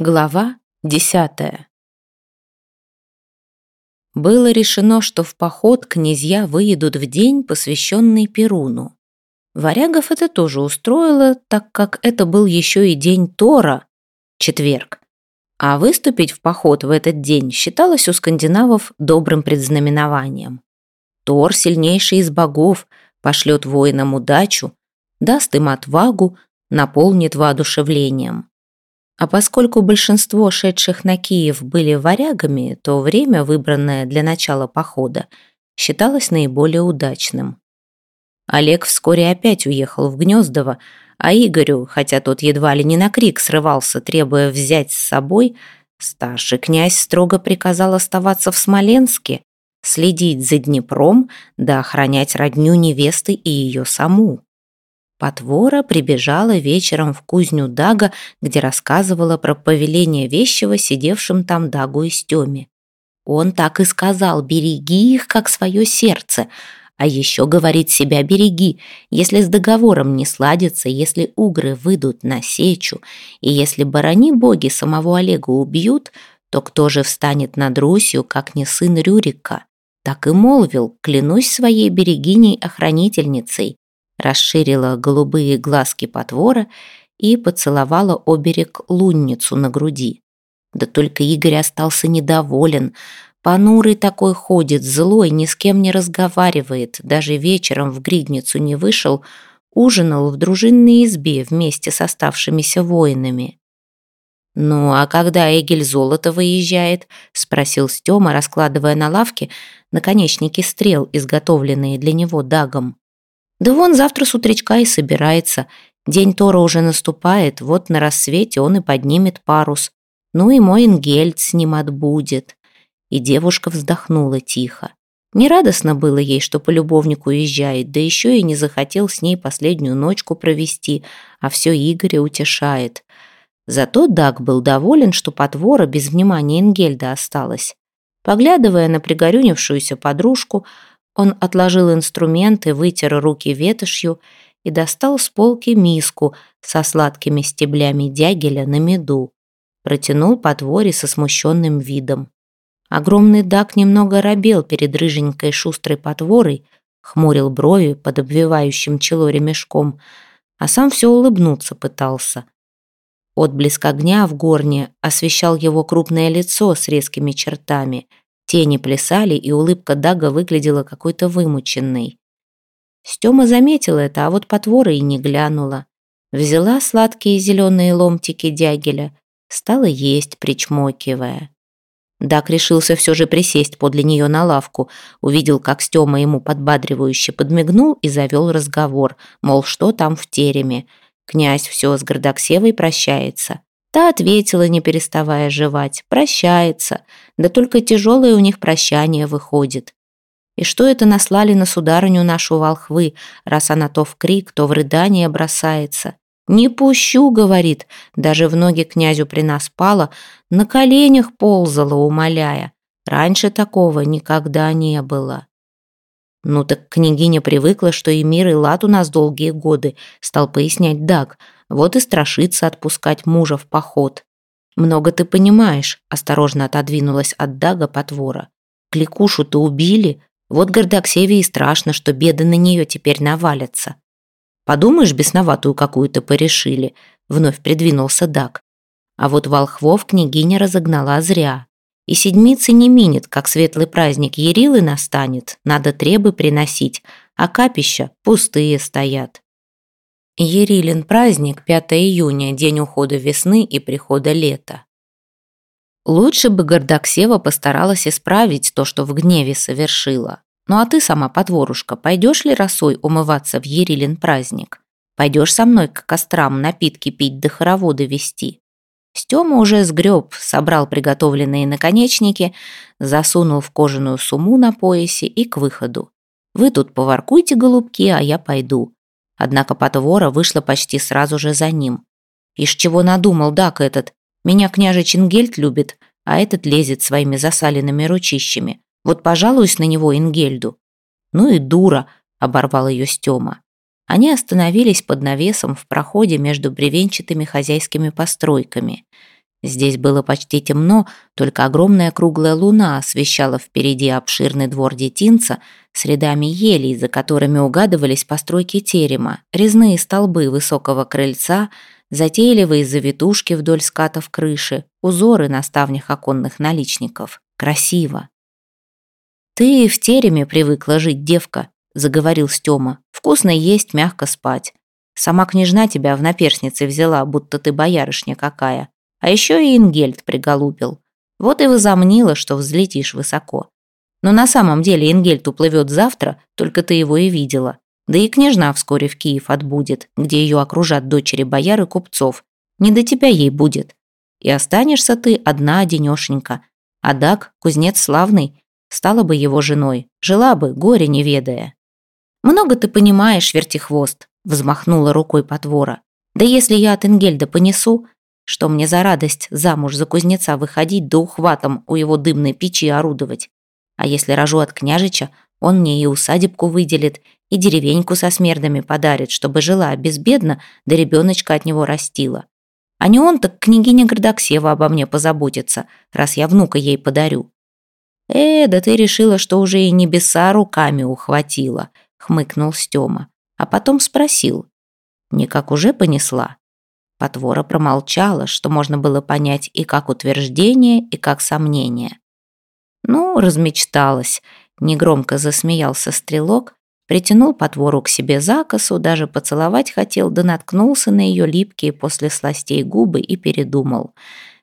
Глава десятая Было решено, что в поход князья выедут в день, посвященный Перуну. Варягов это тоже устроило, так как это был еще и день Тора, четверг. А выступить в поход в этот день считалось у скандинавов добрым предзнаменованием. Тор, сильнейший из богов, пошлет воинам удачу, даст им отвагу, наполнит воодушевлением. А поскольку большинство шедших на Киев были варягами, то время, выбранное для начала похода, считалось наиболее удачным. Олег вскоре опять уехал в Гнездово, а Игорю, хотя тот едва ли не на крик срывался, требуя взять с собой, старший князь строго приказал оставаться в Смоленске, следить за Днепром да охранять родню невесты и ее саму. Потвора прибежала вечером в кузню Дага, где рассказывала про повеление вещего сидевшим там Дагу и Стеме. Он так и сказал «береги их, как свое сердце», а еще говорит себя «береги», если с договором не сладится, если угры выйдут на сечу, и если барани боги самого Олега убьют, то кто же встанет над Русью, как не сын Рюрика? Так и молвил, клянусь своей берегиней-охранительницей, расширила голубые глазки потвора и поцеловала оберег лунницу на груди. Да только Игорь остался недоволен. Понурый такой ходит, злой, ни с кем не разговаривает, даже вечером в гридницу не вышел, ужинал в дружинной избе вместе с оставшимися воинами. «Ну, а когда Эгель золото выезжает?» — спросил Стёма, раскладывая на лавке наконечники стрел, изготовленные для него дагом. Да вон завтра с утречка и собирается. День Тора уже наступает, вот на рассвете он и поднимет парус. Ну и мой Ингельд с ним отбудет. И девушка вздохнула тихо. Нерадостно было ей, что полюбовник уезжает, да еще и не захотел с ней последнюю ночку провести, а все Игоря утешает. Зато Даг был доволен, что потвора без внимания Ингельда осталась. Поглядывая на пригорюнившуюся подружку, он отложил инструменты, вытер руки ветошью и достал с полки миску со сладкими стеблями дягеля на меду. Протянул по творе со смущенным видом. Огромный дак немного робел перед рыженькой шустрой потворой, хмурил брови под обвивающим чело ремешком, а сам все улыбнуться пытался. Отблеск огня в горне освещал его крупное лицо с резкими чертами — Тени плясали, и улыбка Дага выглядела какой-то вымученной. Стёма заметила это, а вот потвора и не глянула. Взяла сладкие зеленые ломтики дягеля, стала есть, причмокивая. Дак решился все же присесть подле нее на лавку, увидел, как Стёма ему подбадривающе подмигнул и завел разговор, мол, что там в тереме. Князь все с Гордоксевой прощается. Та ответила, не переставая жевать. «Прощается. Да только тяжелое у них прощание выходит. И что это наслали на сударыню нашу волхвы, раз она то в крик, то в рыдание бросается? «Не пущу», — говорит, даже в ноги князю при нас пала, на коленях ползала, умоляя. Раньше такого никогда не было. Ну так княгиня привыкла, что и мир, и лад у нас долгие годы, стал пояснять Даг — вот и страшится отпускать мужа в поход. «Много ты понимаешь», — осторожно отодвинулась от Дага потвора. «Кликушу-то убили, вот Гордоксеве и страшно, что беды на нее теперь навалятся». «Подумаешь, бесноватую какую-то порешили», — вновь придвинулся Даг. А вот волхвов княгиня разогнала зря. И седмицы не минет, как светлый праздник Ярилы настанет, надо требы приносить, а капища пустые стоят. Ерилин праздник 5 июня, день ухода весны и прихода лета. Лучше бы Гордоксева постаралась исправить то, что в гневе совершила. Ну а ты сама, потворушка, пойдешь ли росой умываться в Ерилин праздник? Пойдешь со мной к кострам напитки пить да хороводы вести? Стёма уже сгреб, собрал приготовленные наконечники, засунул в кожаную сумму на поясе и к выходу. Вы тут поваркуйте, голубки, а я пойду. Однако потвора вышла почти сразу же за ним. Ишь чего надумал Дак этот? Меня княже Чингельд любит, а этот лезет своими засаленными ручищами. Вот пожалуюсь на него Ингельду. Ну и дура, оборвал ее Стема. Они остановились под навесом в проходе между бревенчатыми хозяйскими постройками. Здесь было почти темно, только огромная круглая луна освещала впереди обширный двор детинца с рядами елей, за которыми угадывались постройки терема, резные столбы высокого крыльца, затейливые завитушки вдоль скатов крыши, узоры на ставнях оконных наличников. Красиво. «Ты в тереме привыкла жить, девка», — заговорил Стёма. «Вкусно есть, мягко спать. Сама княжна тебя в наперснице взяла, будто ты боярышня какая. А еще и Ингельд приголубил. Вот и возомнила, что взлетишь высоко. Но на самом деле Ингельд уплывет завтра, только ты его и видела. Да и княжна вскоре в Киев отбудет, где ее окружат дочери бояр и купцов. Не до тебя ей будет. И останешься ты одна одинешенька. А Дак, кузнец славный, стала бы его женой, жила бы, горе не ведая. «Много ты понимаешь, вертихвост», — взмахнула рукой потвора. «Да если я от Ингельда понесу, что мне за радость замуж за кузнеца выходить да ухватом у его дымной печи орудовать? А если рожу от княжича, он мне и усадебку выделит, и деревеньку со смердами подарит, чтобы жила безбедно, да ребеночка от него растила. А не он, так княгиня Гордоксева обо мне позаботится, раз я внука ей подарю. «Э, да ты решила, что уже и небеса руками ухватила», — хмыкнул Стёма. А потом спросил. «Никак уже понесла?» Потвора промолчала, что можно было понять и как утверждение, и как сомнение. Ну, размечталась. Негромко засмеялся стрелок, притянул потвору к себе за косу, даже поцеловать хотел, да наткнулся на ее липкие после сластей губы и передумал.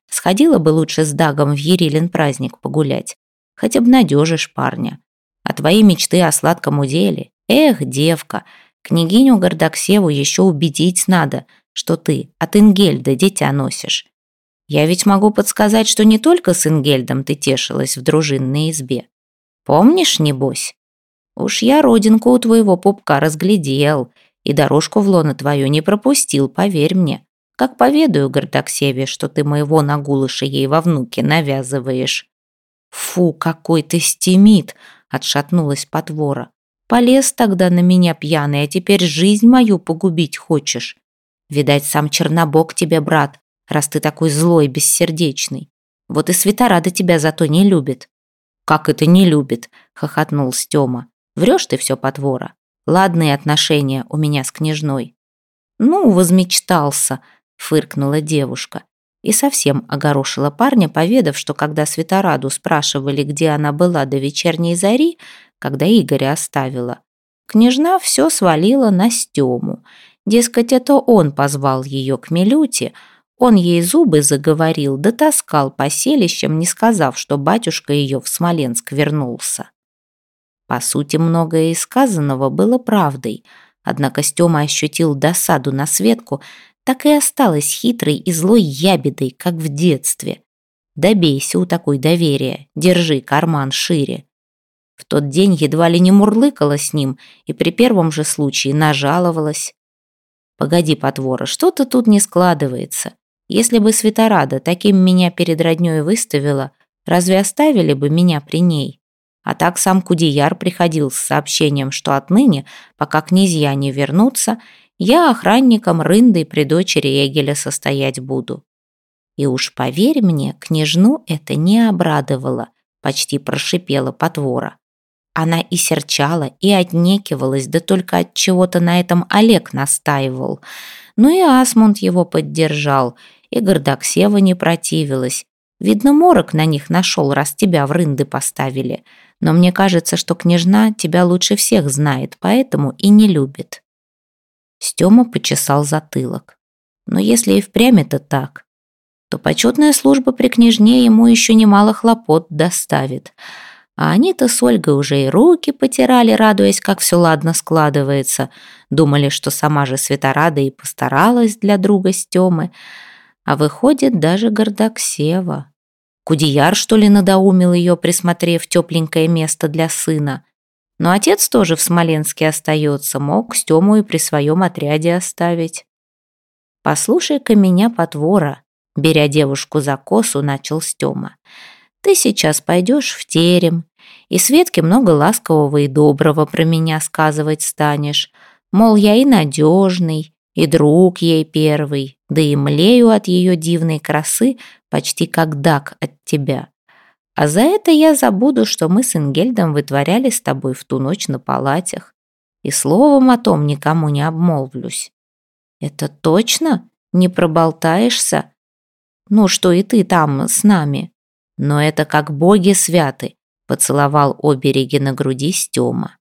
Сходила бы лучше с Дагом в Ерилин праздник погулять. Хотя бы надежишь парня. А твои мечты о сладком уделе? Эх, девка, княгиню Гордоксеву еще убедить надо — что ты от Ингельда дитя носишь. Я ведь могу подсказать, что не только с Ингельдом ты тешилась в дружинной избе. Помнишь, небось? Уж я родинку у твоего пупка разглядел и дорожку в лоно твою не пропустил, поверь мне. Как поведаю Гордоксеве, что ты моего нагулыша ей во внуке навязываешь. Фу, какой ты стемит, отшатнулась потвора. Полез тогда на меня пьяный, а теперь жизнь мою погубить хочешь. Видать, сам Чернобог тебе брат, раз ты такой злой, бессердечный. Вот и Светорада тебя зато не любит». «Как это не любит?» — хохотнул Стёма. «Врёшь ты всё, потвора. Ладные отношения у меня с княжной». «Ну, возмечтался», — фыркнула девушка. И совсем огорошила парня, поведав, что когда Светораду спрашивали, где она была до вечерней зари, когда Игоря оставила, княжна всё свалила на Стёму — Дескать, это он позвал ее к Милюте, он ей зубы заговорил, дотаскал по селищам, не сказав, что батюшка ее в Смоленск вернулся. По сути, многое из сказанного было правдой, однако Стема ощутил досаду на Светку, так и осталась хитрой и злой ябедой, как в детстве. Добейся у такой доверия, держи карман шире. В тот день едва ли не мурлыкала с ним и при первом же случае нажаловалась. Погоди, потвора, что-то тут не складывается. Если бы Светорада таким меня перед роднёй выставила, разве оставили бы меня при ней? А так сам Кудияр приходил с сообщением, что отныне, пока князья не вернутся, я охранником рынды при дочери Эгеля состоять буду. И уж поверь мне, княжну это не обрадовало, почти прошипела потвора. Она и серчала, и отнекивалась, да только от чего-то на этом Олег настаивал. Ну и Асмунд его поддержал, и Гордоксева не противилась. Видно, морок на них нашел, раз тебя в рынды поставили. Но мне кажется, что княжна тебя лучше всех знает, поэтому и не любит. Стёма почесал затылок. Но если и впрямь это так, то почетная служба при княжне ему еще немало хлопот доставит — а они-то с Ольгой уже и руки потирали, радуясь, как все ладно складывается. Думали, что сама же Светорада и постаралась для друга Стемы. А выходит, даже Гордоксева. Кудияр, что ли, надоумил ее, присмотрев тепленькое место для сына. Но отец тоже в Смоленске остается, мог Стему и при своем отряде оставить. «Послушай-ка меня, потвора», — беря девушку за косу, начал Стема. Ты сейчас пойдешь в терем, и Светке много ласкового и доброго про меня сказывать станешь. Мол, я и надежный, и друг ей первый, да и млею от ее дивной красы, почти как дак от тебя. А за это я забуду, что мы с Ингельдом вытворяли с тобой в ту ночь на палатях, и словом о том никому не обмолвлюсь. Это точно? Не проболтаешься? Ну, что и ты там с нами. Но это как боги святы, поцеловал обереги на груди Стёма.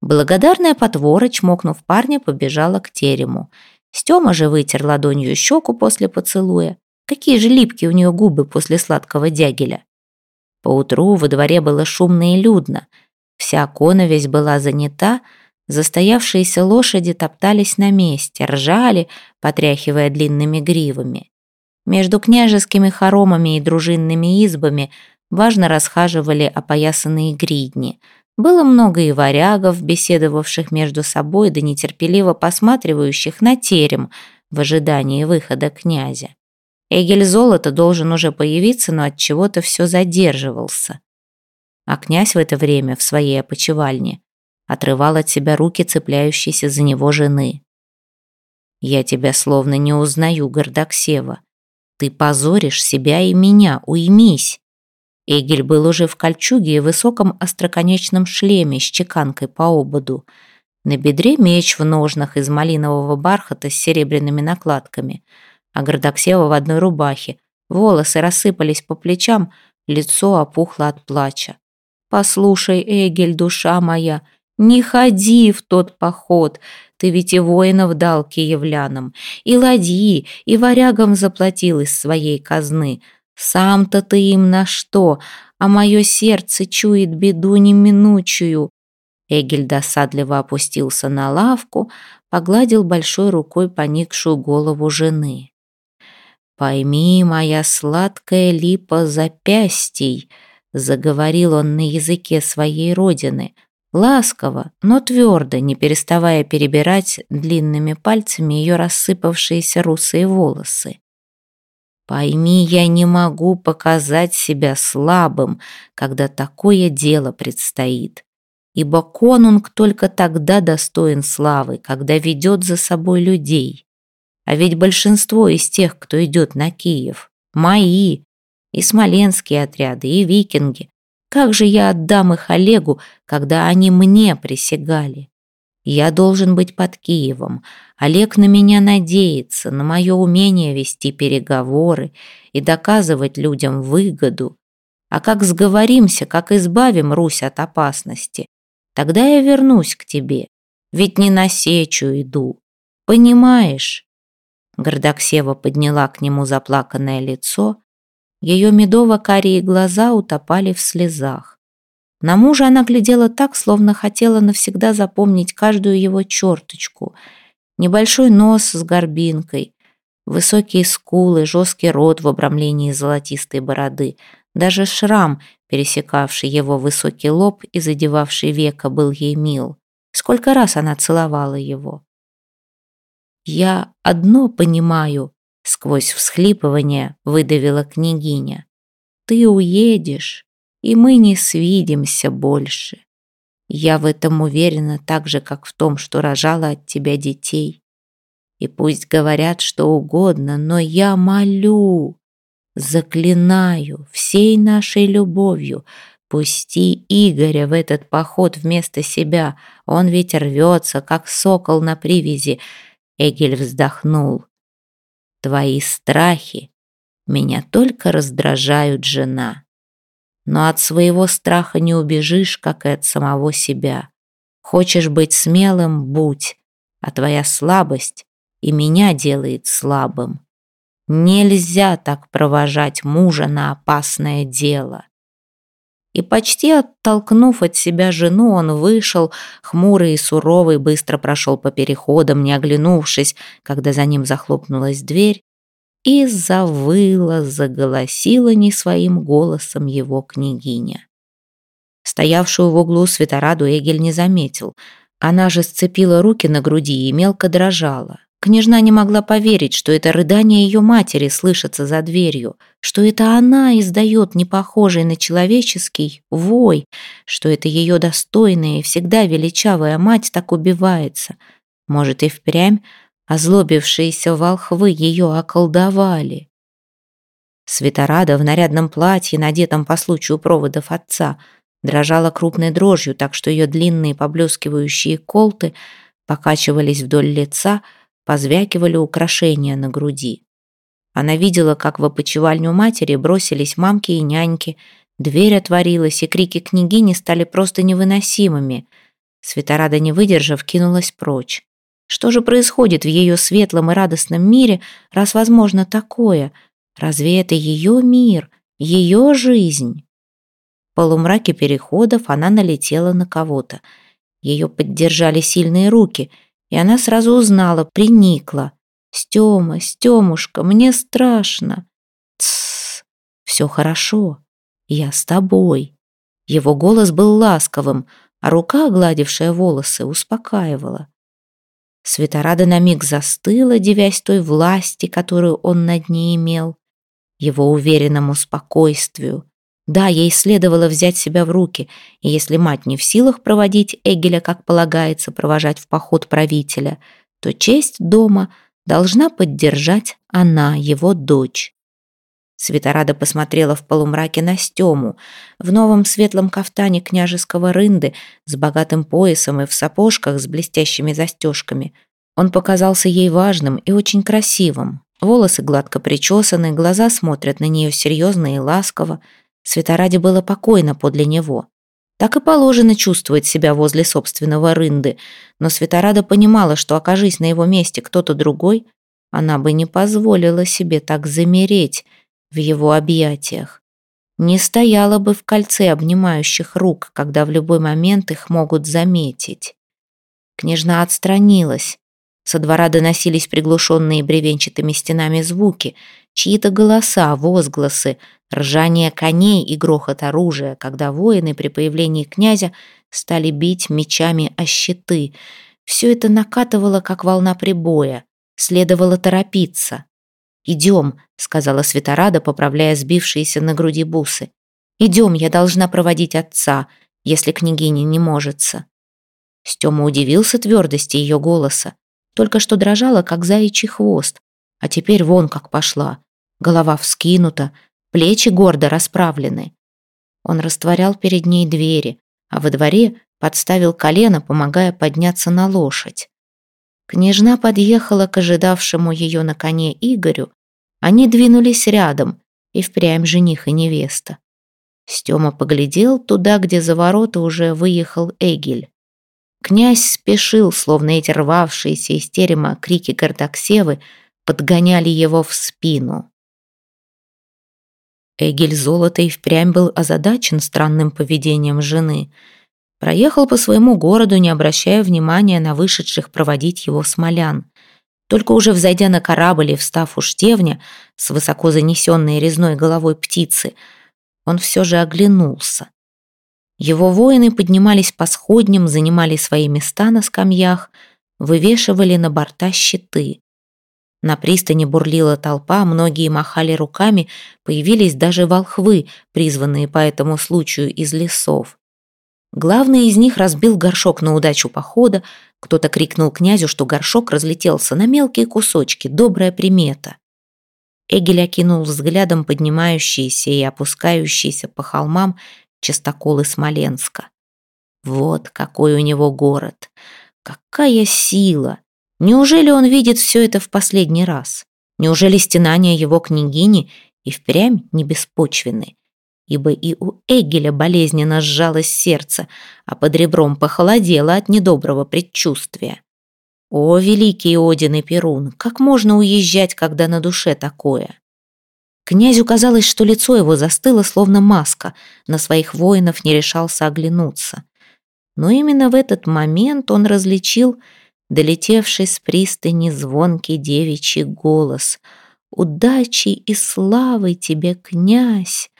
Благодарная потвора, чмокнув парня, побежала к терему. Стёма же вытер ладонью щеку после поцелуя. Какие же липкие у нее губы после сладкого дягеля. Поутру во дворе было шумно и людно. Вся коновесь была занята, застоявшиеся лошади топтались на месте, ржали, потряхивая длинными гривами. Между княжескими хоромами и дружинными избами важно расхаживали опоясанные гридни — было много и варягов, беседовавших между собой, да нетерпеливо посматривающих на терем в ожидании выхода князя. Эгель золота должен уже появиться, но от чего-то все задерживался. А князь в это время в своей опочивальне отрывал от себя руки цепляющейся за него жены. «Я тебя словно не узнаю, Гордоксева. Ты позоришь себя и меня, уймись!» Эгель был уже в кольчуге и высоком остроконечном шлеме с чеканкой по ободу. На бедре меч в ножнах из малинового бархата с серебряными накладками. А Гордоксева в одной рубахе. Волосы рассыпались по плечам, лицо опухло от плача. «Послушай, Эгель, душа моя, не ходи в тот поход, ты ведь и воинов дал киевлянам, и ладьи, и варягам заплатил из своей казны». Сам-то ты им на что, а мое сердце чует беду неминучую. Эгель досадливо опустился на лавку, погладил большой рукой поникшую голову жены. «Пойми, моя сладкая липа запястий», — заговорил он на языке своей родины, ласково, но твердо, не переставая перебирать длинными пальцами ее рассыпавшиеся русые волосы. Пойми, я не могу показать себя слабым, когда такое дело предстоит. Ибо конунг только тогда достоин славы, когда ведет за собой людей. А ведь большинство из тех, кто идет на Киев, мои, и смоленские отряды, и викинги. Как же я отдам их Олегу, когда они мне присягали? Я должен быть под Киевом. Олег на меня надеется, на мое умение вести переговоры и доказывать людям выгоду. А как сговоримся, как избавим Русь от опасности, тогда я вернусь к тебе. Ведь не на сечу иду. Понимаешь?» Гордоксева подняла к нему заплаканное лицо. Ее медово-карие глаза утопали в слезах. На мужа она глядела так, словно хотела навсегда запомнить каждую его черточку. Небольшой нос с горбинкой, высокие скулы, жесткий рот в обрамлении золотистой бороды. Даже шрам, пересекавший его высокий лоб и задевавший века, был ей мил. Сколько раз она целовала его. «Я одно понимаю», — сквозь всхлипывание выдавила княгиня. «Ты уедешь, и мы не свидимся больше. Я в этом уверена так же, как в том, что рожала от тебя детей. И пусть говорят что угодно, но я молю, заклинаю всей нашей любовью, пусти Игоря в этот поход вместо себя, он ведь рвется, как сокол на привязи. Эгель вздохнул. Твои страхи меня только раздражают, жена но от своего страха не убежишь, как и от самого себя. Хочешь быть смелым — будь, а твоя слабость и меня делает слабым. Нельзя так провожать мужа на опасное дело. И почти оттолкнув от себя жену, он вышел, хмурый и суровый, быстро прошел по переходам, не оглянувшись, когда за ним захлопнулась дверь, и завыла, заголосила не своим голосом его княгиня. Стоявшую в углу светораду Эгель не заметил. Она же сцепила руки на груди и мелко дрожала. Княжна не могла поверить, что это рыдание ее матери слышится за дверью, что это она издает непохожий на человеческий вой, что это ее достойная и всегда величавая мать так убивается. Может, и впрямь Озлобившиеся волхвы ее околдовали. Светорада в нарядном платье, надетом по случаю проводов отца, дрожала крупной дрожью, так что ее длинные поблескивающие колты покачивались вдоль лица, позвякивали украшения на груди. Она видела, как в опочивальню матери бросились мамки и няньки, дверь отворилась, и крики княгини стали просто невыносимыми. Светорада, не выдержав, кинулась прочь. Что же происходит в ее светлом и радостном мире, раз возможно такое? Разве это ее мир, ее жизнь? В полумраке переходов она налетела на кого-то. Ее поддержали сильные руки, и она сразу узнала, приникла. «Стема, Стемушка, мне страшно!» «Тссс, все хорошо, я с тобой». Его голос был ласковым, а рука, гладившая волосы, успокаивала. Светорада на миг застыла, девясь той власти, которую он над ней имел, его уверенному спокойствию. Да, ей следовало взять себя в руки, и если мать не в силах проводить Эгеля, как полагается, провожать в поход правителя, то честь дома должна поддержать она, его дочь. Светорада посмотрела в полумраке на Стему, в новом светлом кафтане княжеского рынды с богатым поясом и в сапожках с блестящими застежками. Он показался ей важным и очень красивым. Волосы гладко причесаны, глаза смотрят на нее серьезно и ласково. Светораде было покойно подле него. Так и положено чувствовать себя возле собственного рынды, но Светорада понимала, что, окажись на его месте кто-то другой, она бы не позволила себе так замереть в его объятиях. Не стояла бы в кольце обнимающих рук, когда в любой момент их могут заметить. Княжна отстранилась. Со двора доносились приглушенные бревенчатыми стенами звуки, чьи-то голоса, возгласы, ржание коней и грохот оружия, когда воины при появлении князя стали бить мечами о щиты. Все это накатывало, как волна прибоя. Следовало торопиться. «Идем», — сказала Светорада, поправляя сбившиеся на груди бусы. «Идем, я должна проводить отца, если княгиня не можется». Стема удивился твердости ее голоса только что дрожала, как заячий хвост, а теперь вон как пошла. Голова вскинута, плечи гордо расправлены. Он растворял перед ней двери, а во дворе подставил колено, помогая подняться на лошадь. Княжна подъехала к ожидавшему ее на коне Игорю. Они двинулись рядом, и впрямь жених и невеста. Стема поглядел туда, где за ворота уже выехал Эгель. Князь спешил, словно эти рвавшиеся из терема крики Картаксевы подгоняли его в спину. Эгель Золото и впрямь был озадачен странным поведением жены. Проехал по своему городу, не обращая внимания на вышедших проводить его смолян. Только уже взойдя на корабль и встав у штевня с высоко занесенной резной головой птицы, он все же оглянулся. Его воины поднимались по сходням, занимали свои места на скамьях, вывешивали на борта щиты. На пристани бурлила толпа, многие махали руками, появились даже волхвы, призванные по этому случаю из лесов. Главный из них разбил горшок на удачу похода, кто-то крикнул князю, что горшок разлетелся на мелкие кусочки, добрая примета. Эгель окинул взглядом поднимающиеся и опускающиеся по холмам частоколы Смоленска. Вот какой у него город! Какая сила! Неужели он видит все это в последний раз? Неужели стенания его княгини и впрямь не беспочвены? Ибо и у Эгеля болезненно сжалось сердце, а под ребром похолодело от недоброго предчувствия. О, великий Один и Перун, как можно уезжать, когда на душе такое? Князю казалось, что лицо его застыло, словно маска, на своих воинов не решался оглянуться. Но именно в этот момент он различил долетевший с пристани звонкий девичий голос. «Удачи и славы тебе, князь!»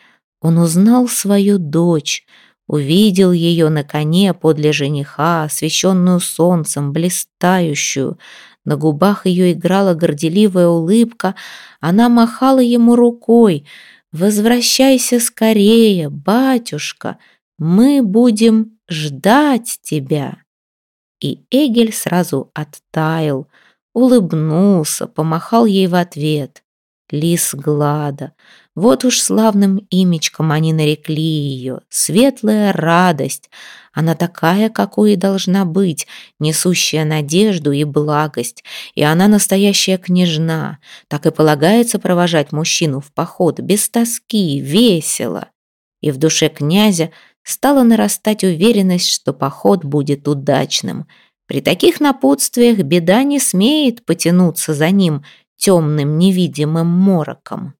Он узнал свою дочь, увидел ее на коне подле жениха, освещенную солнцем, блистающую, на губах ее играла горделивая улыбка, она махала ему рукой. «Возвращайся скорее, батюшка, мы будем ждать тебя». И Эгель сразу оттаял. улыбнулся, помахал ей в ответ. Лис Глада. Вот уж славным имечком они нарекли ее. Светлая радость. Она такая, какой и должна быть, несущая надежду и благость. И она настоящая княжна. Так и полагается провожать мужчину в поход, без тоски, весело. И в душе князя стала нарастать уверенность, что поход будет удачным. При таких напутствиях беда не смеет потянуться за ним темным невидимым мороком.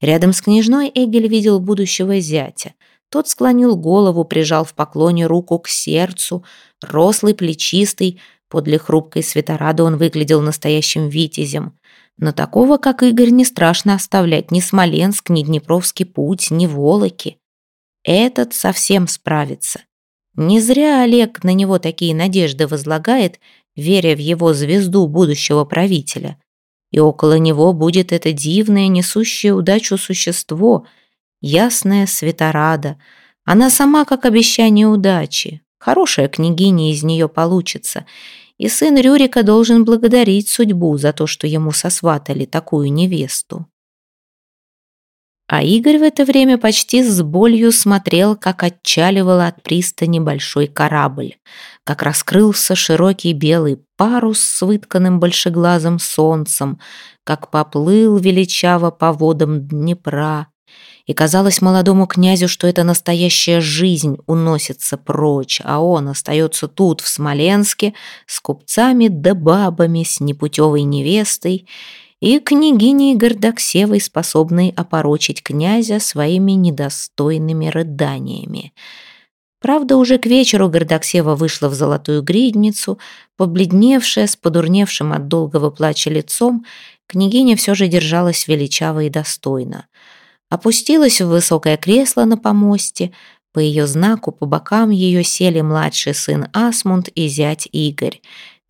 Рядом с княжной Эгель видел будущего зятя. Тот склонил голову, прижал в поклоне руку к сердцу, рослый, плечистый, подле хрупкой светорады он выглядел настоящим витязем. Но такого, как Игорь, не страшно оставлять ни Смоленск, ни Днепровский путь, ни Волоки. Этот совсем справится. Не зря Олег на него такие надежды возлагает, веря в его звезду будущего правителя. И около него будет это дивное, несущее удачу существо, ясная светорада. Она сама как обещание удачи. Хорошая княгиня из нее получится. И сын Рюрика должен благодарить судьбу за то, что ему сосватали такую невесту. А Игорь в это время почти с болью смотрел, как отчаливал от пристани большой корабль, как раскрылся широкий белый парус с вытканным большеглазым солнцем, как поплыл величаво по водам Днепра. И казалось молодому князю, что эта настоящая жизнь уносится прочь, а он остается тут, в Смоленске, с купцами да бабами, с непутевой невестой, и княгиней Гордоксевой, способной опорочить князя своими недостойными рыданиями. Правда, уже к вечеру Гордоксева вышла в золотую гридницу, побледневшая, с подурневшим от долгого плача лицом, княгиня все же держалась величаво и достойно. Опустилась в высокое кресло на помосте, по ее знаку по бокам ее сели младший сын Асмунд и зять Игорь.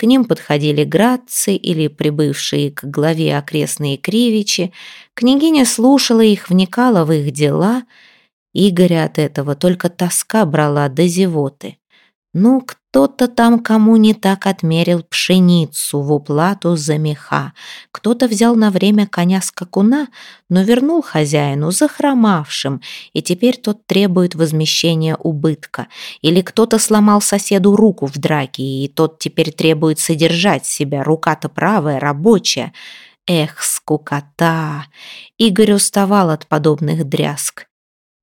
К ним подходили градцы или прибывшие к главе окрестные кривичи. Княгиня слушала их, вникала в их дела. Игоря от этого только тоска брала до зевоты. Ну, кто-то там кому не так отмерил пшеницу в уплату за меха. Кто-то взял на время коня скакуна, но вернул хозяину захромавшим, и теперь тот требует возмещения убытка. Или кто-то сломал соседу руку в драке, и тот теперь требует содержать себя, рука-то правая, рабочая. Эх, скукота! Игорь уставал от подобных дрязг.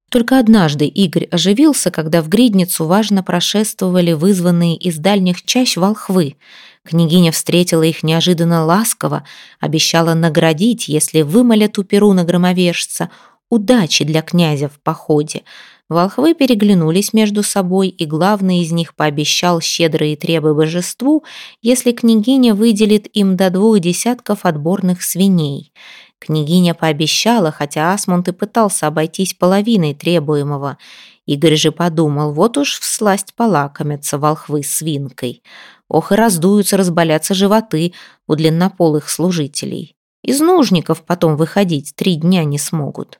Только однажды Игорь оживился, когда в гридницу важно прошествовали вызванные из дальних чащ волхвы. Княгиня встретила их неожиданно ласково, обещала наградить, если вымолят у Перуна громовержца, удачи для князя в походе. Волхвы переглянулись между собой, и главный из них пообещал щедрые требы божеству, если княгиня выделит им до двух десятков отборных свиней – Княгиня пообещала, хотя Асмунд и пытался обойтись половиной требуемого. Игорь же подумал, вот уж всласть полакомятся волхвы свинкой. Ох и раздуются, разболятся животы у длиннополых служителей. Из нужников потом выходить три дня не смогут.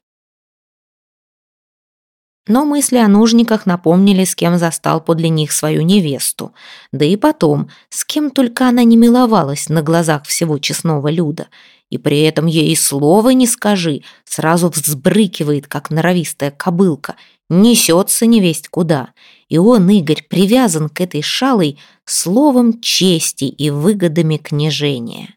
Но мысли о нужниках напомнили, с кем застал подле них свою невесту. Да и потом, с кем только она не миловалась на глазах всего честного люда – и при этом ей и слова не скажи, сразу взбрыкивает, как норовистая кобылка, несется невесть куда. И он, Игорь, привязан к этой шалой словом чести и выгодами княжения.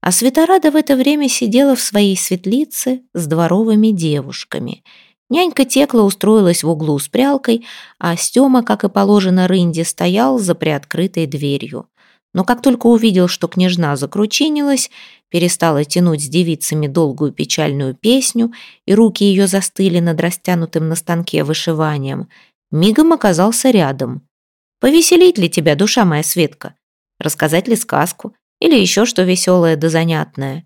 А Светорада в это время сидела в своей светлице с дворовыми девушками. Нянька Текла устроилась в углу с прялкой, а Стёма, как и положено Рынде, стоял за приоткрытой дверью. Но как только увидел, что княжна закручинилась, перестала тянуть с девицами долгую печальную песню, и руки ее застыли над растянутым на станке вышиванием, мигом оказался рядом. «Повеселить ли тебя, душа моя Светка? Рассказать ли сказку? Или еще что веселое да занятное?»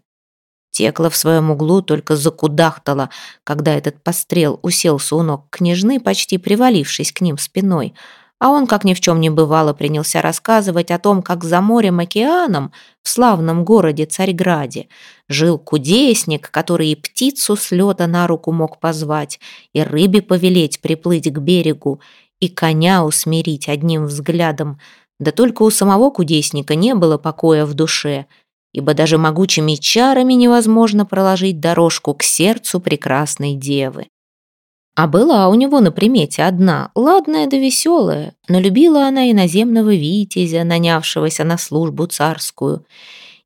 Текла в своем углу только закудахтала, когда этот пострел уселся у ног княжны, почти привалившись к ним спиной – а он, как ни в чем не бывало, принялся рассказывать о том, как за морем-океаном в славном городе Царьграде жил кудесник, который и птицу с лета на руку мог позвать, и рыбе повелеть приплыть к берегу, и коня усмирить одним взглядом, да только у самого кудесника не было покоя в душе, ибо даже могучими чарами невозможно проложить дорожку к сердцу прекрасной девы. А была у него на примете одна, ладная да веселая, но любила она иноземного витязя, нанявшегося на службу царскую.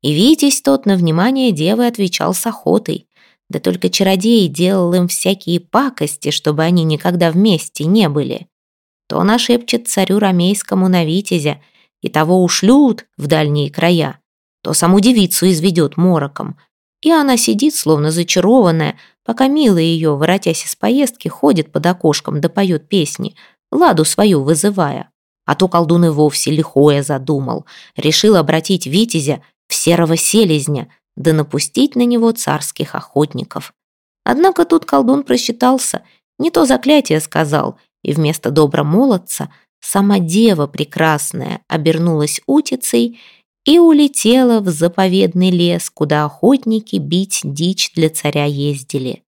И витязь тот на внимание девы отвечал с охотой. Да только чародей делал им всякие пакости, чтобы они никогда вместе не были. То нашепчет царю ромейскому на витязя, и того ушлют в дальние края, то саму девицу изведет мороком, и она сидит, словно зачарованная, пока милая ее, воротясь из поездки, ходит под окошком да поет песни, ладу свою вызывая. А то колдун и вовсе лихое задумал, решил обратить Витязя в серого селезня, да напустить на него царских охотников. Однако тут колдун просчитался, не то заклятие сказал, и вместо добромолодца сама дева прекрасная обернулась утицей и улетела в заповедный лес, куда охотники бить дичь для царя ездили.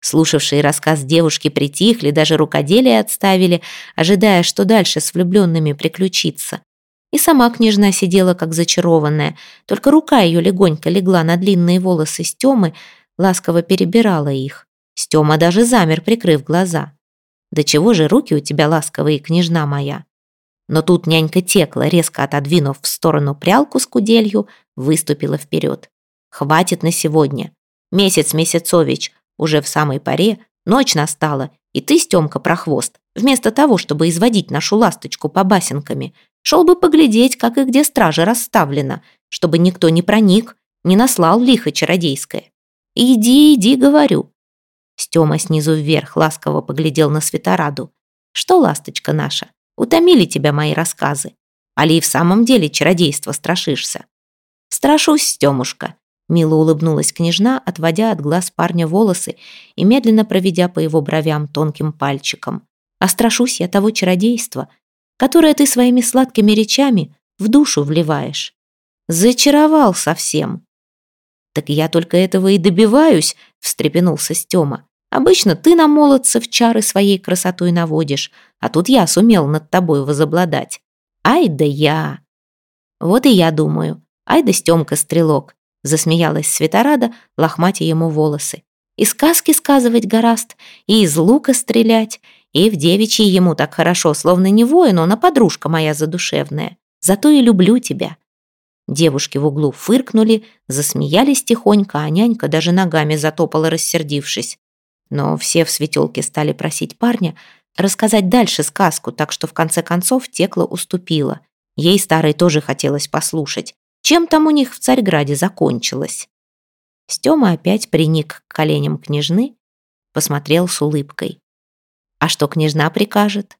Слушавшие рассказ девушки притихли, даже рукоделие отставили, ожидая, что дальше с влюбленными приключится. И сама княжна сидела как зачарованная, только рука ее легонько легла на длинные волосы Стемы, ласково перебирала их. Стема даже замер, прикрыв глаза. «Да чего же руки у тебя ласковые, княжна моя?» Но тут нянька Текла, резко отодвинув в сторону прялку с куделью, выступила вперед. «Хватит на сегодня. Месяц Месяцович, уже в самой паре, ночь настала, и ты, Стемка Прохвост, вместо того, чтобы изводить нашу ласточку по басенками, шел бы поглядеть, как и где стража расставлена, чтобы никто не проник, не наслал лихо чародейское. Иди, иди, говорю». Стема снизу вверх ласково поглядел на Светораду. «Что, ласточка наша, Утомили тебя мои рассказы. Али в самом деле чародейства страшишься?» «Страшусь, Стемушка», — мило улыбнулась княжна, отводя от глаз парня волосы и медленно проведя по его бровям тонким пальчиком. «А страшусь я того чародейства, которое ты своими сладкими речами в душу вливаешь. Зачаровал совсем». «Так я только этого и добиваюсь», — встрепенулся Стема. Обычно ты на молодцев чары своей красотой наводишь, а тут я сумел над тобой возобладать. Ай да я! Вот и я думаю. Ай да Стёмка стрелок, засмеялась Светорада, лохматя ему волосы. И сказки сказывать гораст, и из лука стрелять, и в девичьей ему так хорошо, словно не воин, он, а подружка моя задушевная. Зато и люблю тебя. Девушки в углу фыркнули, засмеялись тихонько, а нянька даже ногами затопала, рассердившись. Но все в светелке стали просить парня рассказать дальше сказку, так что в конце концов Текла уступила. Ей старой тоже хотелось послушать, чем там у них в Царьграде закончилось. Стёма опять приник к коленям княжны, посмотрел с улыбкой. А что княжна прикажет?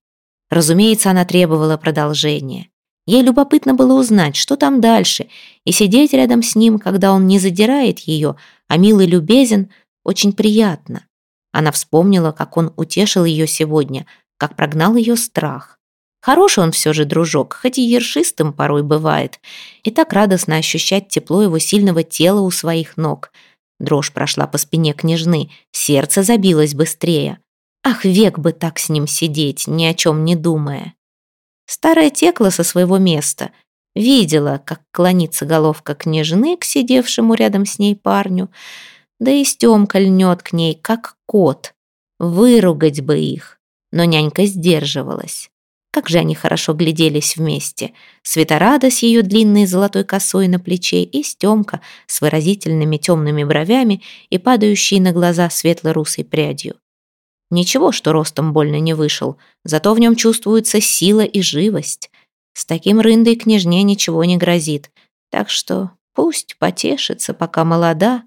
Разумеется, она требовала продолжения. Ей любопытно было узнать, что там дальше, и сидеть рядом с ним, когда он не задирает ее, а милый любезен, очень приятно. Она вспомнила, как он утешил ее сегодня, как прогнал ее страх. Хороший он все же дружок, хоть и ершистым порой бывает. И так радостно ощущать тепло его сильного тела у своих ног. Дрожь прошла по спине княжны, сердце забилось быстрее. Ах, век бы так с ним сидеть, ни о чем не думая. Старая текла со своего места. Видела, как клонится головка княжны к сидевшему рядом с ней парню. Да и Стёмка льнет к ней, как кот. Выругать бы их. Но нянька сдерживалась. Как же они хорошо гляделись вместе. Светорада с ее длинной золотой косой на плече и Стемка с выразительными темными бровями и падающей на глаза светло-русой прядью. Ничего, что ростом больно не вышел, зато в нем чувствуется сила и живость. С таким рындой княжне ничего не грозит, так что пусть потешится, пока молода,